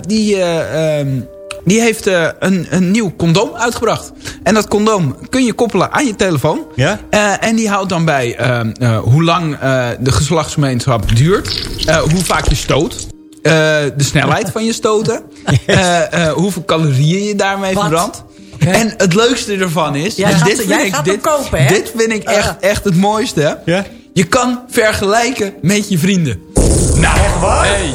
die, eh, ehm, die heeft eh, een, een nieuw condoom uitgebracht. En dat condoom kun je koppelen aan je telefoon. Ja? Eh, en die houdt dan bij ehm, eh, hoe lang eh, de geslachtsgemeenschap duurt. eh, hoe vaak je stoot. eh, de snelheid van je stoten. eh, eh, hoeveel calorieën je daarmee Wat? verbrandt. En het leukste ervan is... Jij gaat- dit vind jij ik, gaat dit, hem kopen, hè? Dit vind ik echt, echt het mooiste. Ja? Je kan vergelijken met je vrienden. Nou, echt waar? Hey.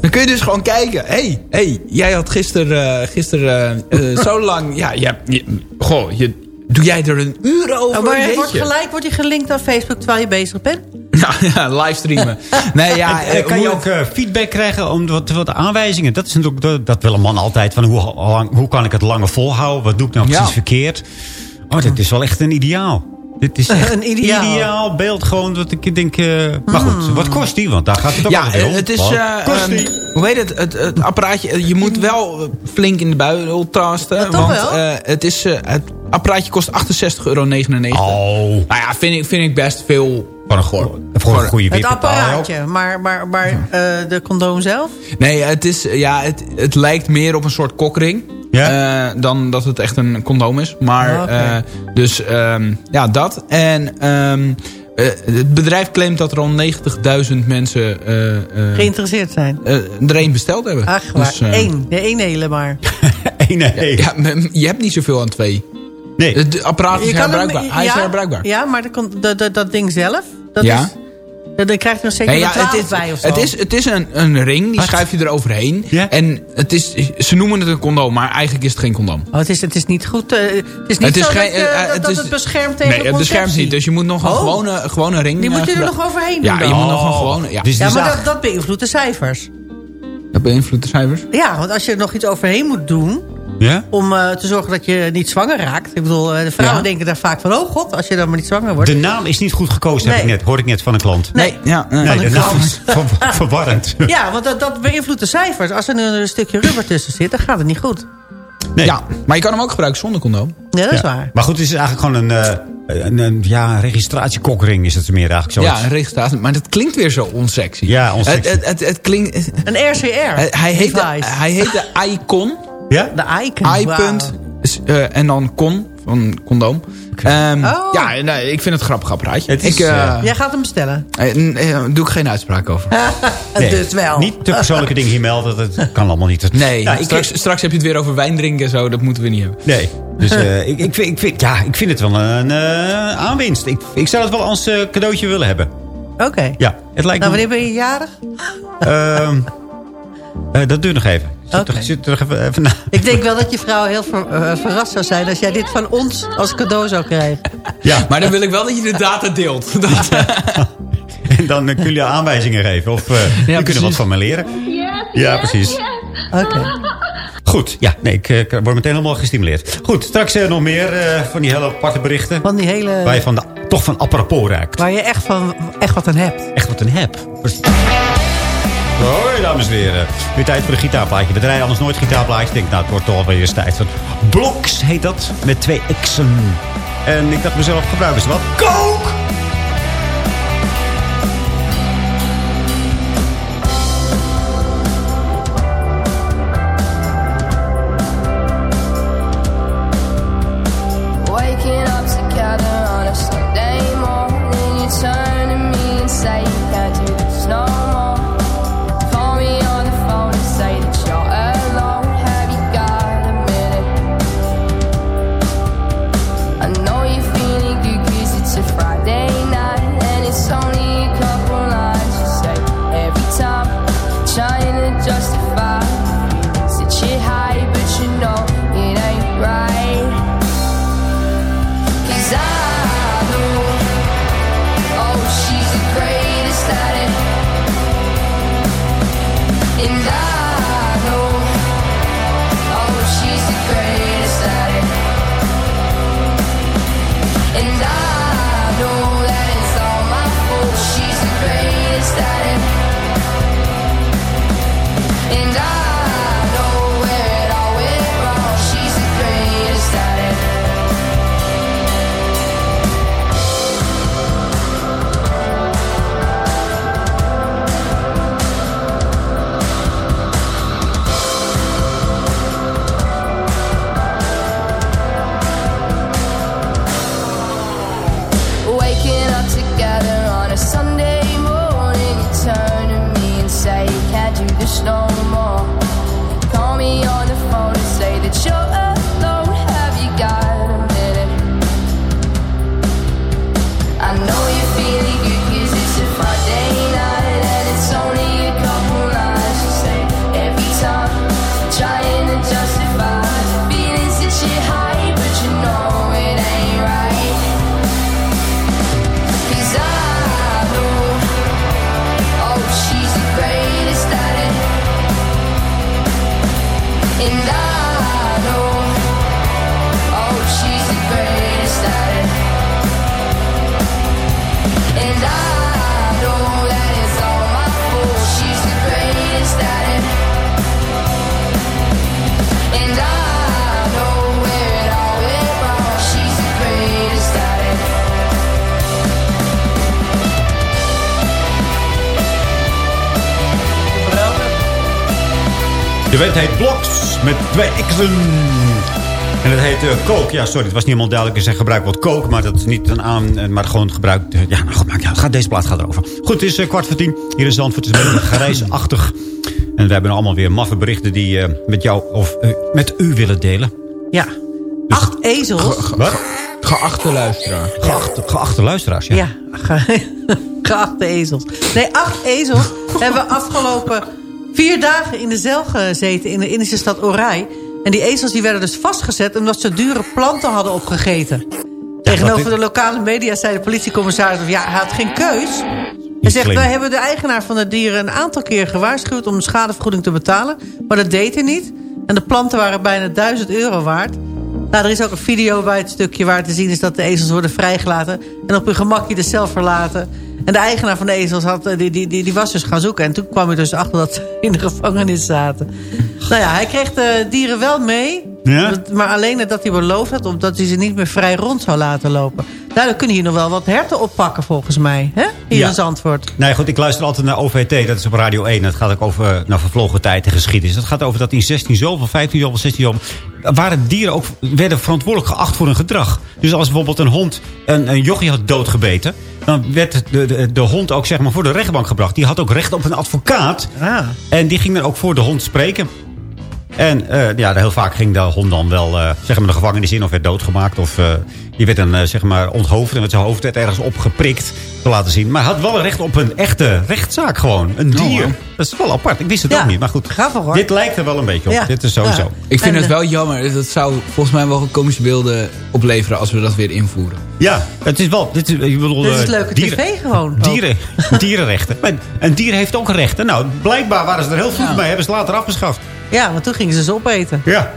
Dan kun je dus gewoon kijken. Hé, hey, hey, jij had gisteren uh, gister, uh, zo lang... Ja, je, je, goh, je, doe jij er een uur over? Oh, maar wordt gelijk wordt hij gelinkt aan Facebook terwijl je bezig bent. Ja, ja, livestreamen. Nee, ja, En, eh, kan je ook eh, feedback krijgen om wat, wat aanwijzingen? Dat is natuurlijk dat, dat wil een man altijd. Van hoe, lang, hoe kan ik het langer volhouden? Wat doe ik nou Ja. precies verkeerd? Oh, dit is wel echt een ideaal. Dit is echt Een ideaal. beeld gewoon. Dat ik denk, eh, Maar goed, wat kost die? Want daar gaat het ook Ja, om. het is... Kost die? hoe heet het? Het, het apparaatje... Je moet wel flink in de buidel tasten. Toch want wel? het, is, het apparaatje kost 68,99 euro. Oh, Nou ja, vind ik, vind ik best veel. Voor een, go- voor een goede wip apparaatje, maar, maar, maar eh, de condoom zelf? Nee, het, is, ja, het, het lijkt meer op een soort kokring. Ja? eh, dan dat het echt een condoom is. Maar, Oh, oké. eh, dus ehm, ja, dat. En ehm, eh, het bedrijf claimt dat er al 90.000 mensen eh, eh, Geïnteresseerd zijn. eh, er één besteld hebben. Ach, waar. Dus, eh, Eén. De één hele maar. Nee, nee. Ja, je hebt niet zoveel aan twee. nee. Het apparaat is hem- herbruikbaar. Hij is ja, herbruikbaar. Ja, maar dat, dat, dat ding zelf, dat Ja. is... dat- Dan krijg je nog zeker Nee, een ja, twaalf het, is, bij of zo. het is, het is een, een ring, die Wat? schuif je er overheen. Ja? En het is, ze noemen het een condoom, maar eigenlijk is het geen condoom. Oh, het, is, het is niet goed. eh, het is niet Het is zo geen- dat, je- eh, dat, het dat is- het beschermt tegen Nee, het beschermt niet. Dus je moet nog een Oh. gewone, gewone ring... Die eh, moet je er nog overheen Ja, doen je dan. moet nog een gewone... Ja, Dus Ja, maar dat, dat beïnvloedt de cijfers. dat beïnvloedt de cijfers. Ja, want als je er nog iets overheen moet doen... Ja? om eh, te zorgen dat je niet zwanger raakt. Ik bedoel, eh, de vrouwen Ja. denken daar vaak van... oh god, als je dan maar niet zwanger wordt. De naam is niet goed gekozen, heb ik net, hoorde ik net van een klant. Nee. Ja, nee. Nee, de naam is ver- verwarrend. Ja, want dat, dat beïnvloedt de cijfers. Als er nu een stukje rubber tussen zit, dan gaat het niet goed. Nee. ja, maar je kan hem ook gebruiken zonder condoom. Ja, dat is Ja. waar. Maar goed, het is eigenlijk gewoon een, eh, een, een ja, registratiekokring is het meer eigenlijk zo. Ja, een registratie. Maar dat klinkt weer zo onsexy. Ja, onsexy. Het, het, het, het klinkt... Een RCR. Hij heet, de, hij heet de Icon. Ja? De icon. I. wauw. punt, Dus, eh, en dan con, van condoom. Ehm, Oh. Ja, nee, ik vind het grappig apparaatje. Het is, ik, eh, eh, Jij gaat hem bestellen. eh, eh, doe ik geen uitspraak over. Nee, dus wel. Niet te persoonlijke dingen hier melden. Dat kan allemaal niet. Nee, ik- straks, straks heb je het weer over wijn drinken en zo. Dat moeten we niet hebben. Nee. Dus eh, ik, ik, vind, ik, vind, ja, ik vind het wel een eh, aanwinst. Ik, ik zou het wel als eh, cadeautje willen hebben. Oké. Ja, het lijkt Nou, wanneer ben je jarig? Eh, dat duurt nog even. Zit, Oké. er, zit er nog even, even na. Ik denk wel dat je vrouw heel ver- eh, verrast zou zijn... als jij dit van ons als cadeau zou krijgen. Ja, Maar dan wil ik wel dat je de data deelt. Dat, en dan eh, kun je aanwijzingen geven. Of eh je kunt er wat van me leren. Ja, precies. Oké. Goed, ja, nee, ik, ik word meteen helemaal gestimuleerd. Goed, straks nog meer eh, van die hele aparte berichten. Van die hele... Waar je van de, toch van apropos raakt. Waar je echt, van, echt wat aan hebt. Echt wat een heb. Hoi, dames en heren. Weer tijd voor een gitaarplaatje. We draaien anders nooit gitaarplaatjes. Denk, nou, het wordt toch alweer eens tijd. Van Bloks heet dat, met twee x'en. En ik dacht mezelf, gebruiken ze wat? Kook! De wet heet Bloks met twee x'en. En het heet uh, Coke. Ja, sorry, het was niet helemaal duidelijk. Ze gebruik wordt Coke, maar dat is niet een aan... eh, Maar gewoon gebruikt... eh, ja, nou goed, niet uit. Gaat, deze plaat gaat erover. Goed, het is eh, kwart voor tien. Hier in Zandvoort Het is een beetje grijsachtig. En we hebben allemaal weer maffe berichten die eh, met jou of eh, met u willen delen. Ja. Acht ezels. Wat? Geachte luisteraar. Geachte, geachte luisteraars, ja. Ja, ge- geachte ezels. Nee, acht ezels hebben afgelopen vier dagen in de cel gezeten... in de Indische stad Orai. En die ezels die werden dus vastgezet... omdat ze dure planten hadden opgegeten. Tegenover de lokale media zei de politiecommissaris... ja, hij had geen keus. Hij zegt, wij hebben de eigenaar van de dieren... een aantal keer gewaarschuwd om schadevergoeding te betalen. Maar dat deed hij niet. En de planten waren bijna 1000 euro waard. Nou, er is ook een video bij het stukje waar te zien is dat de ezels worden vrijgelaten. En op hun gemakje de cel verlaten. En de eigenaar van de ezels had, eh, die, die, die, die was dus gaan zoeken. En toen kwam hij dus achter dat ze in de gevangenis zaten. Nou ja, hij kreeg de dieren wel mee. Ja? Maar alleen dat hij beloofd had... omdat hij ze niet meer vrij rond zou laten lopen. Daardoor kunnen hier nog wel wat herten oppakken volgens mij. Hè? Hier Ja. in Zandvoort. Nee, goed, ik luister altijd naar OVT. Dat is op Radio 1. Dat gaat ook over naar vervlogen tijd en geschiedenis. Dat gaat over dat in 16 zoveel, 15 zoveel, 16 zoveel... waren dieren ook werden verantwoordelijk geacht voor hun gedrag. Dus als bijvoorbeeld een hond een, een jochie had doodgebeten... dan werd de, de, de hond ook zeg maar, voor de rechtbank gebracht. Die had ook recht op een advocaat. En die ging dan ook voor de hond spreken. En eh, ja, heel vaak ging de hond dan wel eh, zeg maar de gevangenis in of werd doodgemaakt. Of eh, die werd dan eh, zeg maar onthoofd en met zijn hoofd werd ergens opgeprikt te laten zien. Maar hij had wel recht op een echte rechtszaak gewoon. Een dier. hoor. dat is wel apart. Ik wist het Ja, ook niet. Maar goed, dit lijkt er wel een beetje op. Ja. Dit is sowieso. Ja. Ik vind het wel jammer. Dat zou volgens mij wel komische beelden opleveren als we dat weer invoeren. Ja, het is wel... Dit is, ik bedoel, Dit is leuke dieren- tv gewoon. ook. Dieren, dierenrechten. Een dier heeft ook rechten. Nou, blijkbaar waren ze er heel vroeg bij. Hebben ze later afgeschaft. Ja, want toen gingen ze ze opeten. Ja.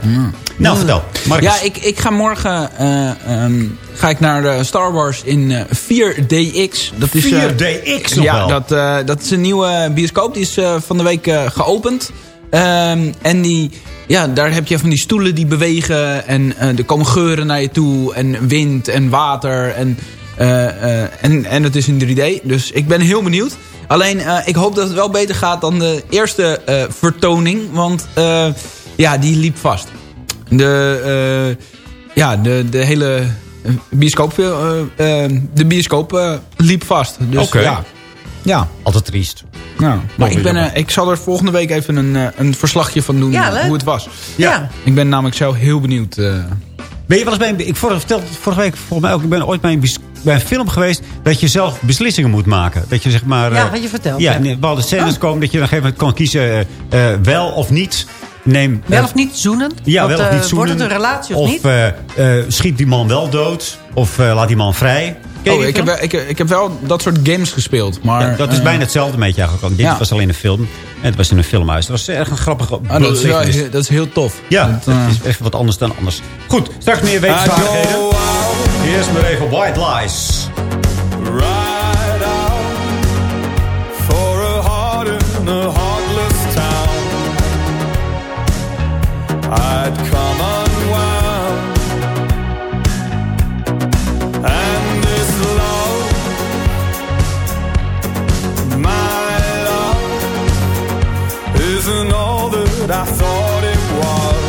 Nou, vertel. Marcus. Ja, ik, ik ga morgen eh, ehm, ga ik naar eh, Star Wars in eh, 4DX. Dat is, eh, 4DX nog ja, wel? Dat, eh, dat is een nieuwe bioscoop. Die is eh, van de week eh, geopend. Ehm, en die, ja, daar heb je van die stoelen die bewegen. En eh, er komen geuren naar je toe. En wind en water. En, eh, eh, en, en het is in 3D. Dus ik ben heel benieuwd. Alleen, eh, ik hoop dat het wel beter gaat dan de eerste eh, vertoning. Want eh, ja, die liep vast. De, eh, ja, de, de hele bioscoop, de bioscoop eh, liep vast. Dus, Oké. ja. ja. Altijd triest. Ja, maar ik, ben, eh, ik zal er volgende week even een, een verslagje van doen Ja, hoe het was. Ja. Ik ben namelijk zelf heel benieuwd. eh. Ben je wel eens bij een, ik vorige, vertelde het vorige week volgens mij ook, ik ben ooit bij een, bij een film geweest dat je zelf beslissingen moet maken. Dat je zeg maar... Ja, eh, had je verteld, Ja, ja. nee, bepaalde scènes komen dat je dan op een gegeven moment kan kiezen eh, eh, wel of niet. Neem, Wel eh, of niet zoenen? Ja, Want, wel of eh, niet zoenen. Wordt het een relatie of, of niet? eh, eh, schiet die man wel dood. Of eh, laat die man vrij. Oh, ik heb, ik, ik heb wel dat soort games gespeeld. Maar, Ja, dat is eh, bijna hetzelfde met je eigenlijk. Dit ja. was alleen een film. En het was in een filmhuis. Dat was erg een grappige ah, dat, is dat is heel tof. Ja, Dat, dat eh, is even wat anders dan anders. Goed, straks meer wetenswaardigheden. Eerst maar even White Lies. Ride out for a heart in a heartless town. I'd come I thought it was.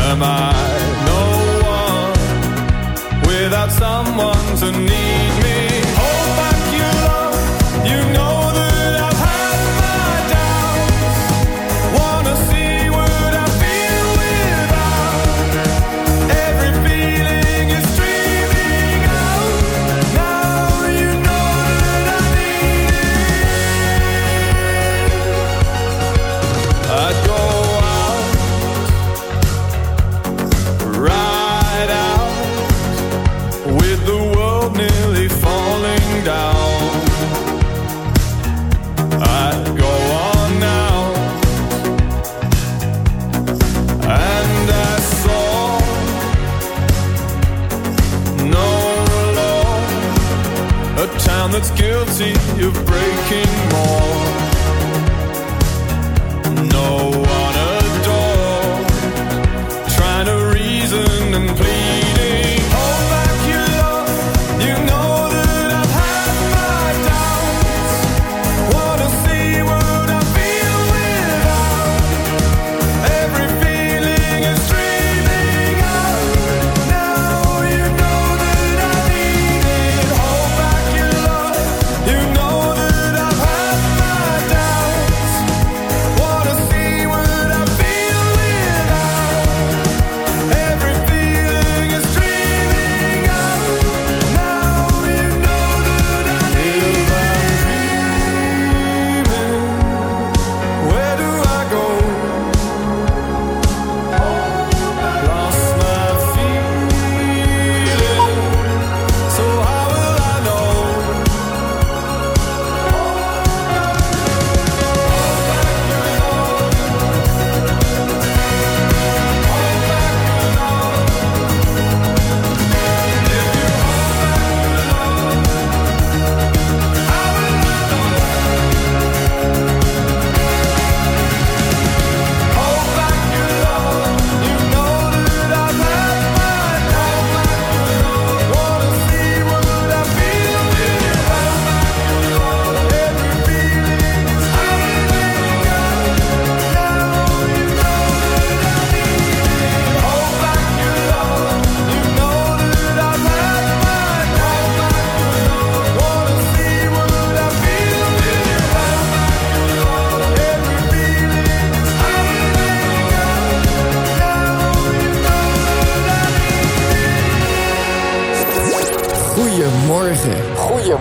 Am I that's guilty of breaking more.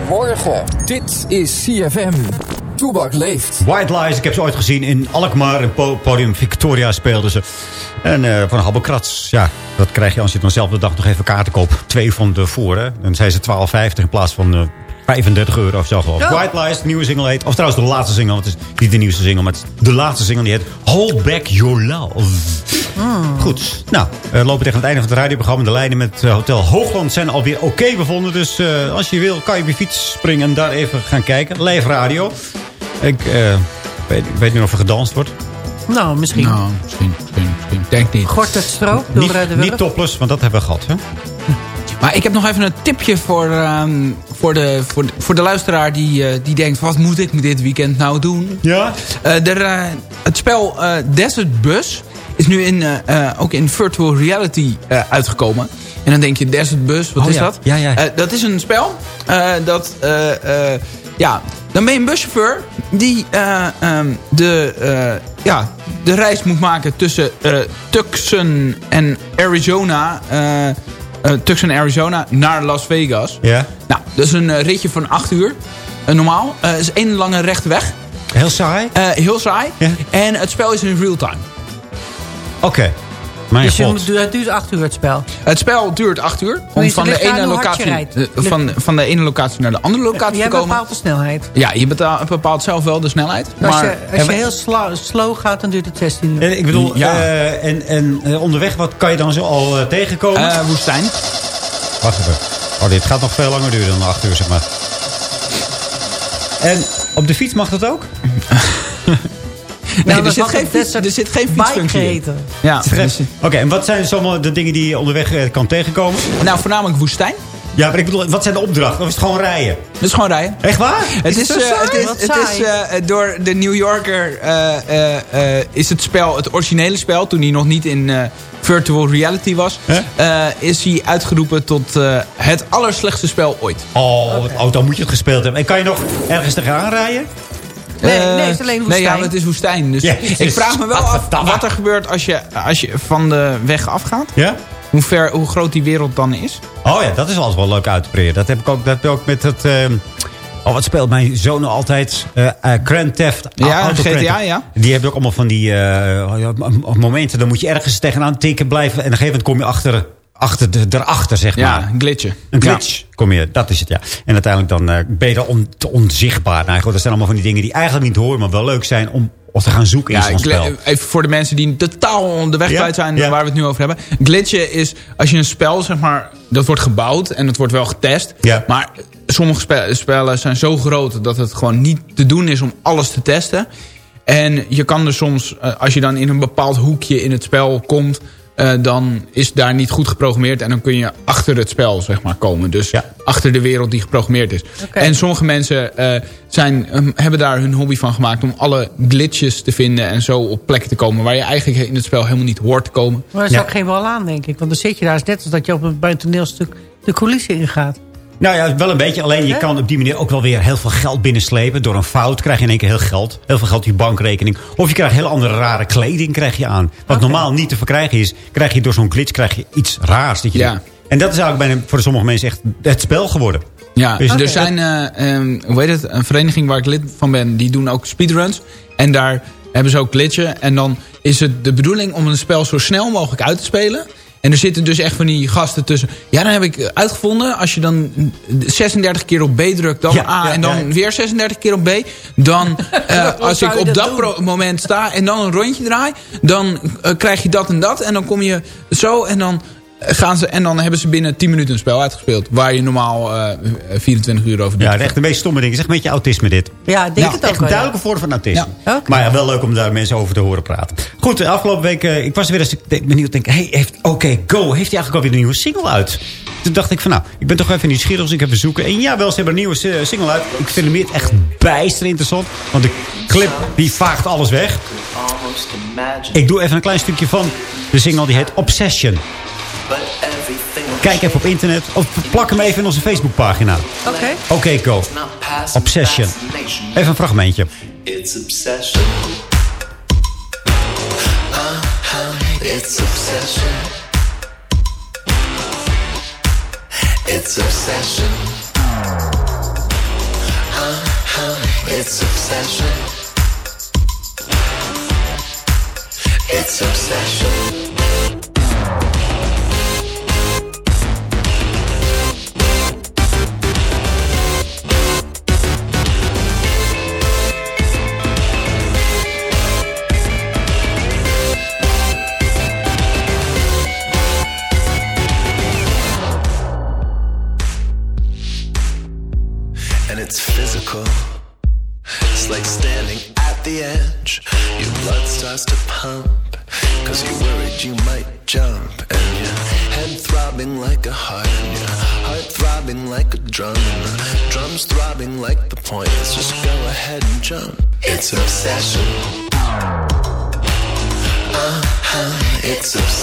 Goedemorgen. Dit is CFM. Toebak leeft. White Lies, ik heb ze ooit gezien in Alkmaar. Po- podium Victoria speelden ze. En eh van Habbelkrats, ja, dat krijg je als je dan zelf de dag nog even kaarten koopt. Twee van de. Dan zijn ze 12,50 in plaats van eh, 35 euro of zo. Ja. White Lies, de nieuwe single heet. Of trouwens de laatste single, want het is niet de nieuwste single. Maar het is de laatste single die heet Hold Back Your Love. Goed, nou, we lopen tegen het einde van het radioprogramma. De lijnen met eh, Hotel Hoogland zijn alweer oké bevonden. Dus eh, als je wil, kan je op je fiets springen en daar even gaan kijken. Live radio. Ik eh, weet, niet of er gedanst wordt. Nou, misschien. Nou, misschien, misschien, misschien. Denk niet. Gort het stro door Niet, eh, de niet topless, want dat hebben we gehad. Hè? Maar ik heb nog even een tipje voor, ehm, voor, de, voor, de, voor de luisteraar die, eh, die denkt... wat moet ik dit weekend nou doen? Ja? Eh, er, eh, het spel Desert Bus is nu in, ook in virtual reality uitgekomen. En dan denk je, Desert Bus, wat Oh is ja. dat? Ja, ja. Dat is een spel dat... ja, dan ben je een buschauffeur die eh, ehm, de, ja, de reis moet maken tussen Tucson en Arizona... eh, Tucson, Arizona naar Las Vegas. Ja. Nou, dat is een eh, ritje van 8 uur. Eh, normaal. Het is één lange rechte weg. Heel saai? Heel saai. En het spel is in real time. Oké. Mijn Dus je god. het duurt acht uur het spel. Het spel duurt 8 uur. Om van de, ene locatie, eh, van, van de ene locatie naar de andere locatie Jij te komen. bepaalt de snelheid. Ja, je betaalt- bepaalt zelf wel de snelheid. Als Maar je, als je heel sla- slow gaat, dan duurt het 16 uur. En ik bedoel, Ja. eh, en, en eh, onderweg, wat kan je dan zo al eh, tegenkomen? eh, woestijn. Wacht even. Oh, dit gaat nog veel langer duren dan 8 uur, zeg maar. En op de fiets mag dat ook? Nee, Nou, er, zit geen een fiets, er zit geen fietsfunctie. Ja, dus- Oké, en wat zijn dus allemaal de dingen die je onderweg eh, kan tegenkomen? nou, voornamelijk woestijn. Ja, maar ik bedoel, wat zijn de opdrachten? Of is het gewoon rijden? Dat is gewoon rijden. Echt waar? Het is, het eh, zo het saai? is, het is eh, door de New Yorker eh, eh, eh, is het spel, het originele spel, toen hij nog niet in eh, virtual reality was, eh, is hij uitgeroepen tot eh, het allerslechtste spel ooit. Oh, oh, dan moet je het gespeeld hebben. En kan je nog ergens tegenaan rijden? Nee, Eh, nee, het is alleen Nee, woestijn. ja, het is woestijn. Dus ik vraag me wel af wat er gebeurt als je, als je van de weg afgaat. Ja? Hoe, ver, hoe groot die wereld dan is. Oh ja, dat is altijd wel leuk uit te proberen. Dat heb ik ook, dat heb ik ook met het... ehm, oh, wat speelt mijn zoon nou altijd? Eh eh, Grand Theft Ja, Auto GTA, Theft. ja. Die hebben ook allemaal van die momenten. Dan moet je ergens tegenaan tikken blijven. En op een gegeven moment kom je achter, achter de, erachter, zeg Ja, maar. een glitchen. Een glitch kom je, dat is het, ja. En uiteindelijk dan eh, ben je dan on, te onzichtbaar. Nou, goed, dat zijn allemaal van die dingen die eigenlijk niet horen... maar wel leuk zijn om of te gaan zoeken in Ja, gli- spel. even voor de mensen die totaal de weg Ja, kwijt zijn ja. waar we het nu over hebben. Glitchen is als je een spel, zeg maar, dat wordt gebouwd en het wordt wel getest. Ja. Maar sommige spe- spellen zijn zo groot dat het gewoon niet te doen is om alles te testen. En je kan er soms, eh, als je dan in een bepaald hoekje in het spel komt... eh, dan is daar niet goed geprogrammeerd. En dan kun je achter het spel zeg maar, komen. Dus Ja. achter de wereld die geprogrammeerd is. En sommige mensen eh, zijn, ehm, hebben daar hun hobby van gemaakt... om alle glitches te vinden en zo op plekken te komen... waar je eigenlijk in het spel helemaal niet hoort te komen. Maar er is Ja. ook geen bal aan, denk ik. Want dan zit je daar, is net als dat je op een, bij een toneelstuk de coulissen ingaat. Nou ja, wel een beetje. Alleen je kan op die manier ook wel weer heel veel geld binnenslepen. Door een fout krijg je in één keer heel geld. Heel veel geld op je bankrekening. Of je krijgt hele andere rare kleding krijg je aan. Wat normaal niet te verkrijgen is. Krijg je door zo'n glitch krijg je iets raars. Dat je Ja. doet. En dat is eigenlijk bijna voor sommige mensen echt het spel geworden. Ja, Dus er zijn, eh, ehm, hoe heet het, een vereniging waar ik lid van ben... die doen ook speedruns. En daar hebben ze ook glitchen. En dan is het de bedoeling om een spel zo snel mogelijk uit te spelen... En er zitten dus echt van die gasten tussen. Ja, dan heb ik uitgevonden. Als je dan 36 keer op B drukt, dan Ja, A. ja, en dan ja. weer 36 keer op B. Dan, eh, als ik op dat moment sta en dan een rondje draai... dan eh, krijg je dat en dat. En dan kom je zo en dan... Gaan ze, en dan hebben ze binnen 10 minuten een spel uitgespeeld. Waar je normaal eh, 24 uur over doet. Ja, echt de meest stomme dingen. Het is echt een beetje autisme dit. Ja, ik denk Ja, het ook Echt een wel. ja. duidelijke vorm van autisme. Ja. Maar ja, wel leuk om daar mensen over te horen praten. Goed, de afgelopen week, eh, ik was weer eens ik denk- benieuwd. Denk, hey, heeft Oké Go, heeft hij eigenlijk alweer een nieuwe single uit? Toen dacht ik van, nou, ik ben toch even nieuwsgierig, dus ik even zoeken. En jawel, ze hebben een nieuwe eh, single uit. Ik vind hem echt bijster interessant. Want de clip, die vaagt alles weg. Ik doe even een klein stukje van de single, die heet Obsession. Kijk even op internet, of plak hem even in onze Facebookpagina. Oké. Oké Go, Obsession. Even een fragmentje. It's obsession. Uh-huh, it's obsession. It's obsession. It's obsession. It's obsession.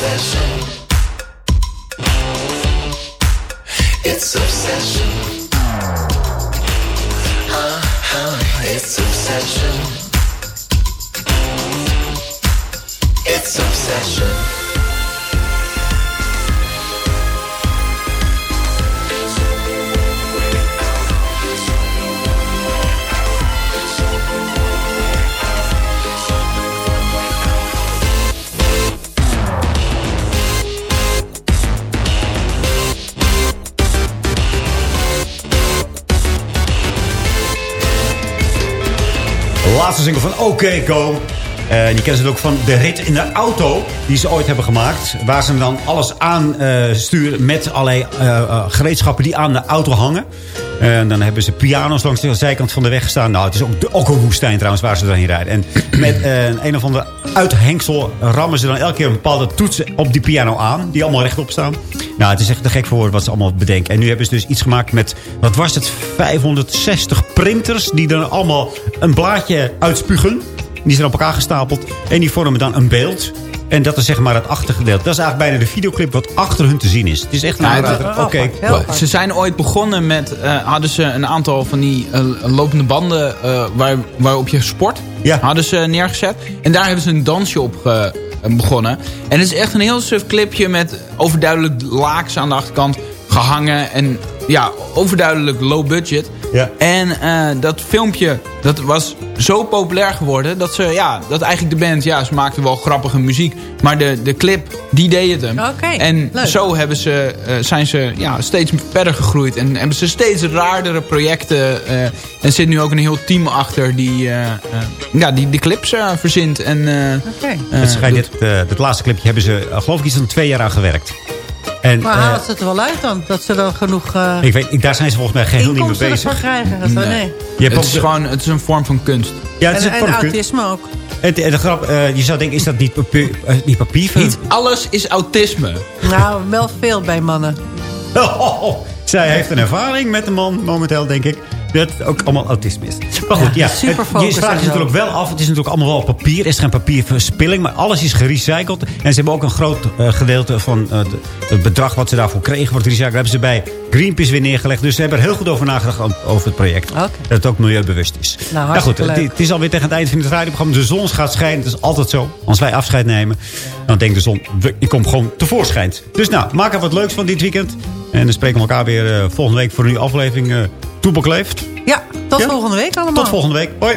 Obsession. It's obsession. Uh-huh, it's obsession. Laatste single van OK Go. Eh, die kennen ze ook van de rit in de auto die ze ooit hebben gemaakt. Waar ze dan alles aan sturen met allerlei eh, eh, gereedschappen die aan de auto hangen. En dan hebben ze piano's langs de zijkant van de weg staan. Nou, het is ook, ook een woestijn trouwens waar ze doorheen rijden. En met een, of ander uithengsel rammen ze dan elke keer een bepaalde toetsen op die piano aan. Die allemaal rechtop staan. Nou, het is echt te gek voor woorden wat ze allemaal bedenken. En nu hebben ze dus iets gemaakt met, wat was het, 560 printers. Die dan allemaal een blaadje uitspugen. Die zijn op elkaar gestapeld. En die vormen dan een beeld. En dat is zeg maar het achtergedeelte. Dat is eigenlijk bijna de videoclip wat achter hun te zien is. Het is echt een aanrader. het- Oké. Ze zijn ooit begonnen met... eh, hadden ze een aantal van die eh, lopende banden eh, waar, waarop je sport. Hadden ze neergezet. En daar hebben ze een dansje op ge- begonnen. En het is echt een heel suf clipje met overduidelijk laaks aan de achterkant gehangen. En ja, overduidelijk low budget. Ja. En eh, dat filmpje, dat was zo populair geworden... dat ze, ja, dat eigenlijk de band, ja, ze maakten wel grappige muziek... maar de, de clip, die deed het hem. En leuk. zo hebben ze, eh, zijn ze ja, steeds verder gegroeid. En hebben ze steeds raardere projecten. eh, en zit nu ook een heel team achter die, eh, eh, ja, die de clips eh, verzint. En, Oké. Het schijnt dit, dit laatste clipje hebben ze, geloof ik, iets van twee jaar aan gewerkt. En, Maar eh, haalt ze het er wel uit dan? Dat ze dan genoeg eh ik weet, ik- daar zijn ze volgens mij geheel niet mee inkomsten bezig. krijgen? Dat- nee. Je hebt het, ook is de- gewoon, het is een vorm van kunst. Ja, het is en een en vorm- autisme ook. En de, de grap, eh, je zou denken, is dat niet papier? eh, niet papier Niet alles is autisme. Nou, wel veel bij mannen. Zij heeft een ervaring met een man momenteel, denk ik. Dat ook allemaal autisme is. Maar goed, ja. Het- je vraagt je natuurlijk wel af. Het is natuurlijk allemaal wel op papier. Er is geen papierverspilling. Maar alles is gerecycled. En ze hebben ook een groot eh, gedeelte van eh, het bedrag wat ze daarvoor kregen voor het recyclen. hebben ze bij Greenpeace weer neergelegd. Dus ze hebben er heel goed over nagedacht over het project. Dat het ook milieubewust is. Nou, Nou goed, leuk. het is alweer tegen het eind van het radioprogramma. De zon gaat schijnen. Het is altijd zo. Als wij afscheid nemen, dan denkt de zon, ik kom gewoon tevoorschijn. Dus nou, maak er wat leuks van dit weekend. En dan spreken we elkaar weer eh, volgende week voor een nieuwe aflevering. eh Toebak leeft. Ja, tot volgende week allemaal. Tot volgende week. Hoi.